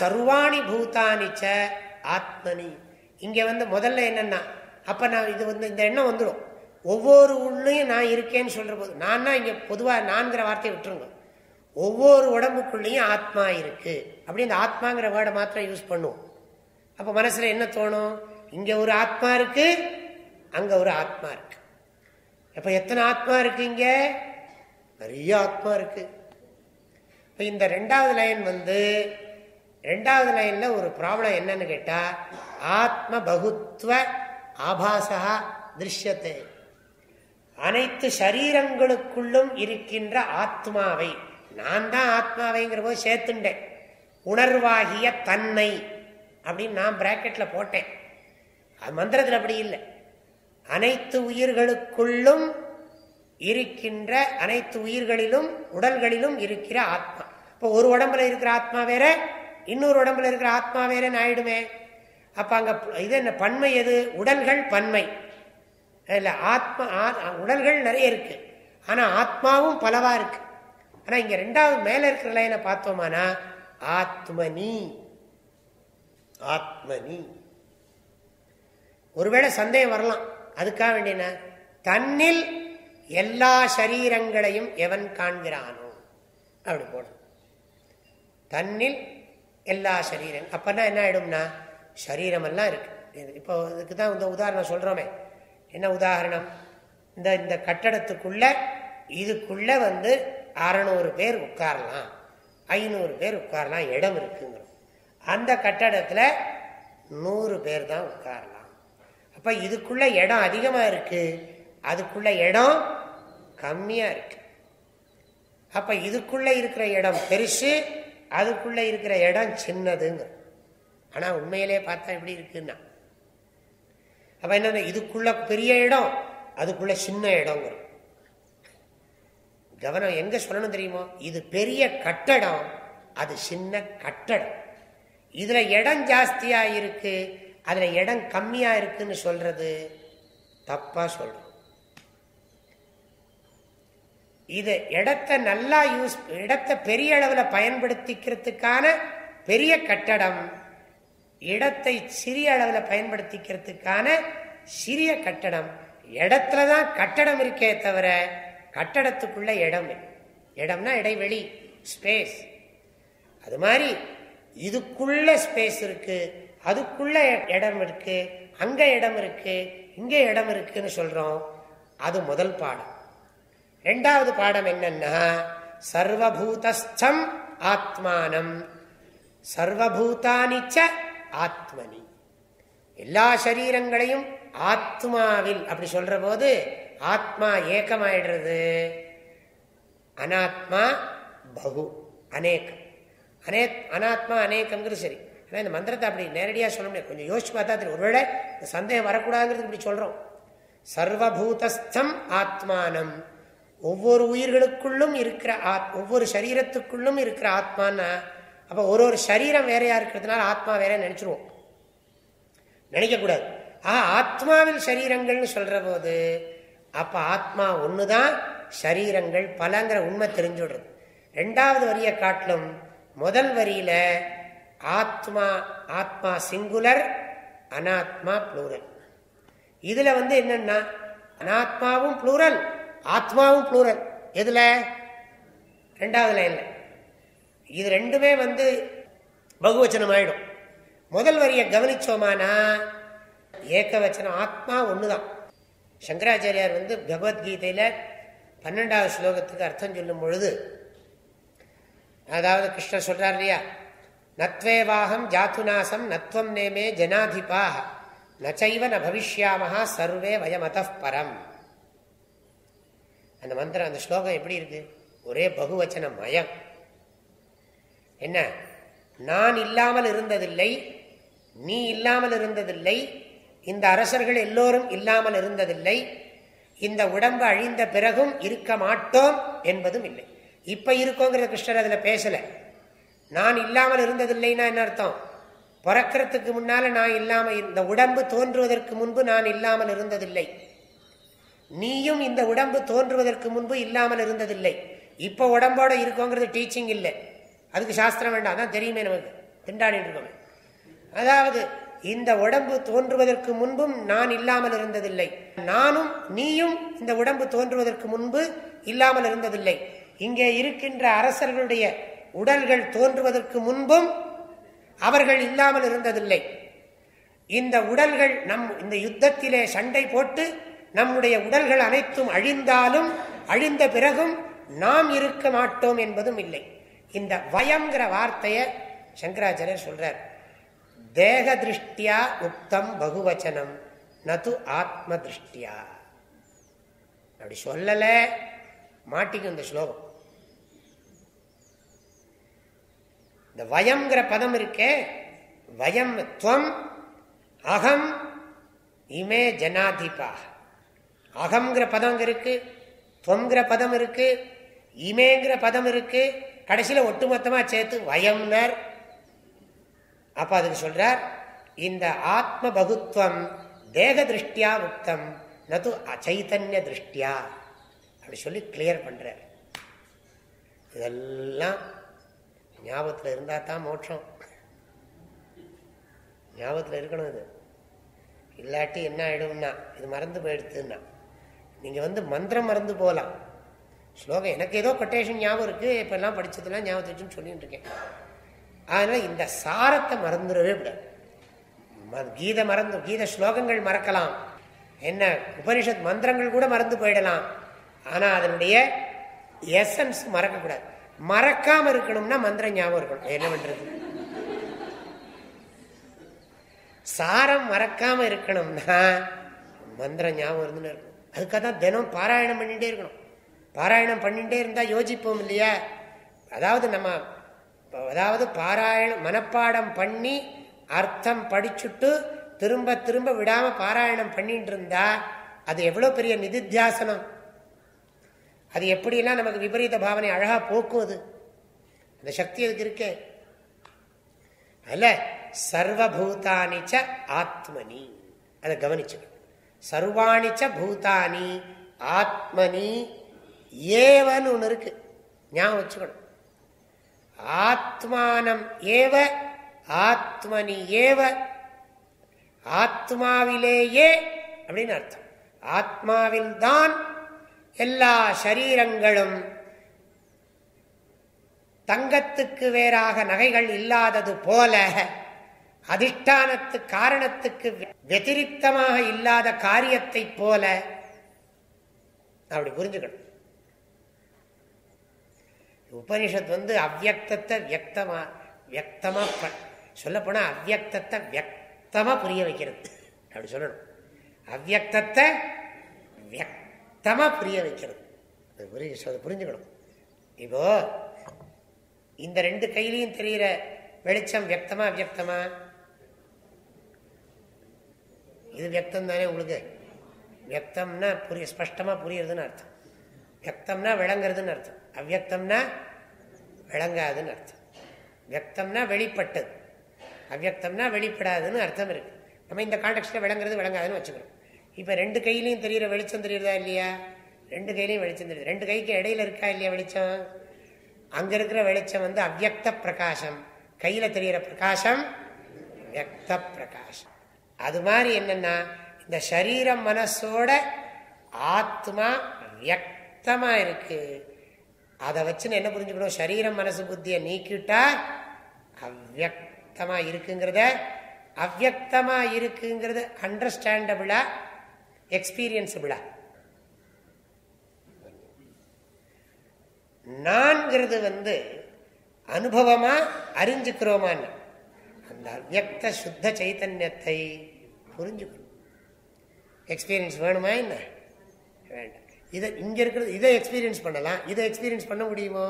சர்வாணி பூத்தானிச்ச ஆத்மனி. இங்க வந்து முதல்ல என்னன்னா அப்போ நான் இது வந்து இந்த எண்ணம் வந்துடும் ஒவ்வொரு உள்ளையும் நான் இருக்கேன்னு சொல்கிற போது நான் தான் இங்கே பொதுவாக நான்கிற வார்த்தையை விட்டுருங்க. ஒவ்வொரு உடம்புக்குள்ளேயும் ஆத்மா இருக்கு. அப்படி இந்த ஆத்மாங்கிற வேர்டை மாத்திரம் யூஸ் பண்ணுவோம். அப்போ மனசில் என்ன தோணும்? இங்கே ஒரு ஆத்மா இருக்கு அங்கே ஒரு ஆத்மா இருக்கு. அப்போ எத்தனை ஆத்மா இருக்கு இங்கே? நிறைய ஆத்மா இருக்கு. இப்போ இந்த ரெண்டாவது லைன் வந்து ரெண்டாவது லைனில் ஒரு ப்ராப்ளம் என்னன்னு கேட்டால் ஆத்ம பகுத்வ ஆபாசா திருஷ்யத்தை. அனைத்து சரீரங்களுக்குள்ளும் இருக்கின்ற ஆத்மாவை நான் தான் ஆத்மாவைங்கிற போது சேர்த்துண்டேன். உணர்வாகிய தன்னை அப்படின்னு நான் பிராக்கெட்ல போட்டேன். அது மந்திரத்தில் அப்படி இல்லை. அனைத்து உயிர்களுக்குள்ளும் இருக்கின்ற அனைத்து உயிர்களிலும் உடல்களிலும் இருக்கிற ஆத்மா. இப்போ ஒரு உடம்புல இருக்கிற ஆத்மா வேற இன்னொரு உடம்புல இருக்கிற ஆத்மா வேறன்னு ஆயிடுமே. அப்ப அங்க இது என்ன பன்மை எது? உடல்கள் பன்மை. இல்லை ஆத்மா உடல்கள் நிறைய இருக்கு. ஆனா ஆத்மாவும் பலவா இருக்கு. ஆனா இங்க ரெண்டாவது மேல இருக்கிற லைனை பார்த்தோமானா ஆத்மனி. ஆத்மனி. ஒருவேளை சந்தேகம் வரலாம். அதுக்காக வேண்டிய தன்னில் எல்லா சரீரங்களையும் எவன் காண்கிறானோ. அப்படி போடும் தன்னில் எல்லா சரீரம் அப்பன்னா என்ன ஆயிடும்னா சரீரமெல்லாம் இருக்கு. இப்போ இதுக்கு தான் இந்த உதாரணம் சொல்கிறோமே என்ன உதாரணம்? இந்த இந்த கட்டடத்துக்குள்ள இதுக்குள்ள வந்து அறநூறு பேர் உட்காரலாம். ஐநூறு பேர் உட்காரலாம் இடம் இருக்குங்கிறோம். அந்த கட்டடத்தில் நூறு பேர் தான் உட்காரலாம். அப்போ இதுக்குள்ள இடம் அதிகமாக இருக்குது அதுக்குள்ள இடம் கம்மியாக இருக்கு. அப்போ இதுக்குள்ள இருக்கிற இடம் பெருசு அதுக்குள்ள இருக்கிற இடம் சின்னதுங்க. ஆனால் உண்மையிலே பார்த்தா எப்படி இருக்குன்னா அப்ப என்ன இதுக்குள்ள பெரிய இடம் அதுக்குள்ள சின்ன இடங்கிறோம் கவனம் எங்க சொல்லணும் தெரியுமோ? இது பெரிய கட்டடம் அது சின்ன கட்டடம். இதுல இடம் ஜாஸ்தியா இருக்கு அதுல இடம் கம்மியா இருக்குன்னு சொல்றது தப்பா சொல்கிறோம் இது இடத்த நல்லா யூஸ் இடத்தை பெரிய அளவில் பயன்படுத்திக்கிறதுக்கான பெரிய கட்டடம். இடத்தை சிறிய அளவில் பயன்படுத்திக்கிறதுக்கான சிறிய கட்டடம். இடத்துல தான் கட்டடம் இருக்கே தவிர கட்டடத்துக்குள்ள இடம் இடம்னா இடைவெளி ஸ்பேஸ் அது மாதிரி இதுக்குள்ள ஸ்பேஸ் இருக்கு அதுக்குள்ள இடம் இருக்கு அங்க இடம் இருக்கு இங்கே இடம் இருக்குன்னு சொல்றோம். அது முதல் பாடம். ரெண்டாவது பாடம் என்னன்னா சர்வபூதஸ்தம் ஆத்மானம். சர்வபூதானிச்ச ஆத்மனி. எல்லா சரீரங்களையும் ஆத்மாவில் அப்படி சொல்ற போது ஆத்மா ஏக்கமாயிடுறது. அனாத்மா பகு அநேகம். அனே அனாத்மா அநேகங்கிறது சரி. ஆனால் இந்த மந்திரத்தை அப்படி நேரடியாக சொல்ல முடியாது. கொஞ்சம் யோசிச்சு பார்த்தா தெரியும். ஒருவேளை இந்த சந்தேகம் வரக்கூடாதுங்கிறது இப்படி சொல்கிறோம் சர்வபூதஸ்தம் ஆத்மானம். ஒவ்வொரு உயிர்களுக்குள்ளும் இருக்கிற ஆத் ஒவ்வொரு சரீரத்துக்குள்ளும் இருக்கிற ஆத்மான்னா அப்போ ஒரு ஒரு சரீரம் வேறையா இருக்கிறதுனால ஆத்மா வேற நினைச்சிருவோம். நினைக்கக்கூடாது. ஆ ஆத்மாவில் சரீரங்கள்னு சொல்ற போது அப்ப ஆத்மா ஒண்ணுதான் சரீரங்கள் பலங்கிற உண்மை தெரிஞ்சுடுறது. ரெண்டாவது வரியை காட்டிலும் முதல் வரியில ஆத்மா ஆத்மா சிங்குலர் அனாத்மா புளூரல். இதுல வந்து என்னன்னா அனாத்மாவும் புளூரல் ஆத்மாவும் புளூரல் எதுல? ரெண்டாவது லைன்ல இது ரெண்டுமே வந்து பகுவச்சனம் ஆயிடும் முதல் வரியை கவனிச்சோமானா ஏக்கவச்சனம் ஆத்மா ஒண்ணுதான். சங்கராச்சாரியார் வந்து பகவத்கீதையில பன்னெண்டாவது ஸ்லோகத்துக்கு அர்த்தம் சொல்லும் பொழுது அதாவது கிருஷ்ணர் சொல்றார் இல்லையா? நத்வேவாகம் ஜாத்துநாசம் நத்வம் நேமே ஜனாதிபாக நச்சைவ ந பவிஷ்யாமஹா சர்வே வயமத பரம். அந்த மந்திரம் அந்த ஸ்லோகம் எப்படி இருக்கு? ஒரே பகுவச்சன மயம். என்ன? நான் இல்லாமல் இருந்ததில்லை நீ இல்லாமல் இருந்ததில்லை இந்த அரசர்கள் எல்லோரும் இல்லாமல் இருந்ததில்லை இந்த உடம்பு அழிந்த பிறகும் இருக்க மாட்டோம் என்பதும் இல்லை. இப்ப இருக்கோங்கிற கிருஷ்ணர் அதுல பேசல. நான் இல்லாமல் இருந்ததில்லைன்னா என்ன அர்த்தம்? பிறக்கிறதுக்கு முன்னால நான் இல்லாமல் இந்த உடம்பு தோன்றுவதற்கு முன்பு நான் இல்லாமல் இருந்ததில்லை. நீயும் இந்த உடம்பு தோன்றுவதற்கு முன்பு இல்லாமல் இருந்ததில்லை. இப்ப உடம்போட இருக்கோங்கிறது டீச்சிங் இல்லை. அதுக்கு சாஸ்திரம் வேண்டாம். தான் தெரியுமே நமக்கு. திண்டாடி இருக்கோமே. அதாவது இந்த உடம்பு தோன்றுவதற்கு முன்பும் நான் இல்லாமல் இருந்ததில்லை. நானும் நீயும் இந்த உடம்பு தோன்றுவதற்கு முன்பு இல்லாமல் இருந்ததில்லை. இங்கே இருக்கின்ற அரசர்களுடைய உடல்கள் தோன்றுவதற்கு முன்பும் அவர்கள் இல்லாமல் இருந்ததில்லை. இந்த உடல்கள் நம் இந்த யுத்தத்திலே சண்டை போட்டு நம்முடைய உடல்கள் அனைத்தும் அழிந்தாலும் அழிந்த பிறகும் நாம் இருக்க மாட்டோம் என்பதும் இல்லை. இந்த வயம்ங்கிற வார்த்தையை சங்கராச்சாரியர் சொல்றார். தேக திருஷ்டியா உத்தம் பகுவச்சனம் நது ஆத்ம திருஷ்டியா அப்படி சொல்லல மாட்டிக்கும் இந்த ஸ்லோகம். இந்த வயம்ங்கிற பதம் இருக்கே வயம் துவம் அகம் இமே ஜனாதிபா. அகங்கிற பதம் இருக்கு துவங்கிற பதம் இருக்கு இமேங்கிற பதம் இருக்கு கடைசியில் ஒட்டுமொத்தமா சேர்த்து வயம்னர். அப்ப அதுக்கு சொல்றார் இந்த ஆத்ம பகுத்துவம் தேக திருஷ்டியா முக்தம் நது அச்சைத்தன்ய திருஷ்டியா. அப்படி சொல்லி கிளியர் பண்ற இதெல்லாம் ஞாபகத்தில் இருந்தா தான் மோட்சம். ஞாபகத்தில் இருக்கணும் இது. இல்லாட்டி என்ன ஆயிடும்னா இது மறந்து போயிடுத்துன்னா. நீங்க வந்து மந்திரம் மறந்து போகலாம். ஸ்லோகம் எனக்கு ஏதோ கொட்டேஷன் ஞாபகம் இருக்கு. இப்போல்லாம் படித்ததெல்லாம் ஞாபகத்தை வச்சுன்னு சொல்லிட்டு இருக்கேன். அதனால இந்த சாரத்தை மறந்துடவே விடாது கீதை மறந்து கீத ஸ்லோகங்கள் மறக்கலாம். என்ன உபனிஷத் மந்திரங்கள் கூட மறந்து போயிடலாம். ஆனா அதனுடைய எசன்ஸ் மறக்கக்கூடாது மறக்காம இருக்கணும்னா மந்திரம் ஞாபகம் இருக்கணும். என்ன பண்றது? சாரம் மறக்காம இருக்கணும்னா மந்திரம் ஞாபகம் இருந்து இருக்கும் அதுக்காக தான் தினம் பாராயணம் பண்ணிகிட்டே இருக்கணும். பாராயணம் பண்ணிகிட்டே இருந்தால் யோசிப்போம் இல்லையா? அதாவது நம்ம அதாவது பாராயணம் மனப்பாடம் பண்ணி அர்த்தம் படிச்சுட்டு திரும்ப திரும்ப விடாமல் பாராயணம் பண்ணிட்டு இருந்தா அது எவ்வளோ பெரிய நிதித்தியாசனம். அது எப்படிலாம் நமக்கு விபரீத பாவனை அழகாக போக்கும் அது. அந்த சக்தி அதுக்கு இருக்கே. அல்ல சர்வபூதானிச்ச ஆத்மனி. அதை கவனிச்சுக்கணும். சர்வாணிச்ச பூதானி ஆத்மனி ஏவன்னு ஒன்று இருக்கு. ஞாபகம் வச்சுக்கணும். ஆத்மானம் ஏவ ஆத்மனி ஏவ ஆத்மாவிலேயே அப்படின்னு அர்த்தம். ஆத்மாவில் தான் எல்லா சரீரங்களும் தங்கத்துக்கு வேறாக நகைகள் இல்லாதது போல அதிஷ்டானத்து காரணத்துக்கு வெத்திரிக்தமாக இல்லாத காரியத்தை போல அப்படி புரிஞ்சுக்கணும். உபனிஷத் வந்து அவ்வக்தத்தை வியக்தமா வியக்தமா சொல்லப்போனா அவ்வக்தத்தை வியக்தமா புரிய வைக்கிறது. அப்படி சொல்லணும். அவ்வக்தத்தை வியக்தமா புரிய வைக்கிறது. புரிஞ்சு அதை புரிஞ்சுக்கணும். இப்போ இந்த ரெண்டு கையிலையும் தெரிகிற வெளிச்சம் வியக்தமா அவ்வக்தமா? இது வியக்தம் தானே உங்களுக்கு? வியக்தம்னா புரிய ஸ்பஷ்டமாக புரியுறதுன்னு அர்த்தம். வியக்தம்னா விளங்குறதுன்னு அர்த்தம். அவ்வக்தம்னா விளங்காதுன்னு அர்த்தம். வியக்தம்னா வெளிப்பட்டது. அவ்வக்தம்னா வெளிப்படாதுன்னு அர்த்தம் இருக்கு. நம்ம இந்த கான்டெக்ட்ல விளங்குறது விளங்காதுன்னு வச்சுக்கிறோம். இப்போ ரெண்டு கையிலையும் தெரியுற வெளிச்சம் தெரியுறதா இல்லையா? ரெண்டு கையிலையும் வெளிச்சம் தெரியுது. ரெண்டு கைக்கு இடையில இருக்கா இல்லையா வெளிச்சம்? அங்கே இருக்கிற வெளிச்சம் வந்து அவ்வக்த பிரகாசம். கையில் தெரிகிற பிரகாசம் வியக்த பிரகாசம். அது மாதிரி என்னன்னா இந்த சரீரம் மனசோட ஆத்மா வியக்தமா இருக்கு. அதை வச்சுன்னு என்ன புரிஞ்சுக்கணும்? சரீரம் மனசு புத்தியை நீக்கிட்டா அவ்வக்தமா இருக்குங்கிறத அவ்வக்தமா இருக்குங்கிறது அண்டர்ஸ்டாண்டபிளா எக்ஸ்பீரியன்ஸபிளா நான்கிறது வந்து அனுபவமா அறிஞ்சுக்கிறோமான்னு. அந்த அவ்வக்த சுத்த சைத்தன்யத்தை புரிஞ்சுக்கணும். எக்ஸ்பீரியன்ஸ் வேணுமா என்ன? வேண்டாம். இதை இங்கே இருக்கிறது இதை எக்ஸ்பீரியன்ஸ் பண்ணலாம். இதை எக்ஸ்பீரியன்ஸ் பண்ண முடியுமோ?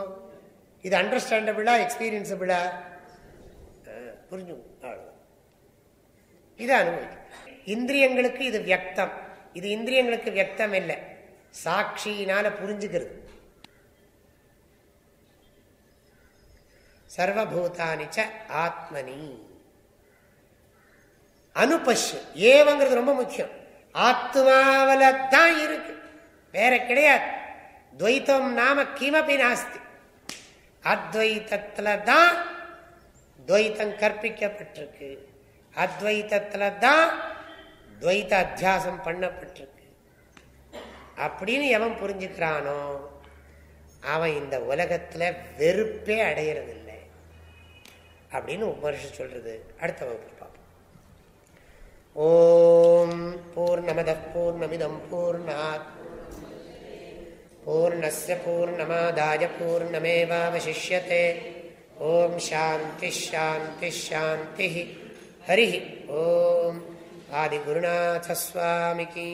இது அண்டர்ஸ்டாண்டபிளா எக்ஸ்பீரியன்ஸபிளா புரிஞ்சுக்கணும். இதை அனுபவிக்கும் இந்திரியங்களுக்கு இது வியக்தம். இது இந்திரியங்களுக்கு வியக்தம் இல்லை. சாட்சியினால புரிஞ்சுக்கிறது. சர்வபூதானிச்ச ஆத்மனி. அனுபஷு ஏவங்கிறது ரொம்ப முக்கியம். ஆத்மாவில தான் இருக்கு. வேற கிடையாது. துவைத்தம் நாம கிமபி நாஸ்தி. அத்வைத்தத்துல தான் துவைத்தம் கற்பிக்கப்பட்டிருக்கு. அத்வைத்தத்துல தான் துவைத்த அத்தியாசம் பண்ணப்பட்டிருக்கு. அப்படின்னு எவன் புரிஞ்சுக்கிறானோ அவன் இந்த உலகத்துல வெறுப்பே அடையிறதில்லை. அப்படின்னு உபரிஷம் சொல்றது. அடுத்த வகுப்பு. ॐ पूर्णमदः पूर्णमिदं पूर्णात्। पूर्णस्य पूर्णमादाय पूर्णमेवावशिष्यते। ॐ शान्तिश्शान्तिश्शान्तिः हरिः। ॐ आदिगुरुनाथस्वामिकी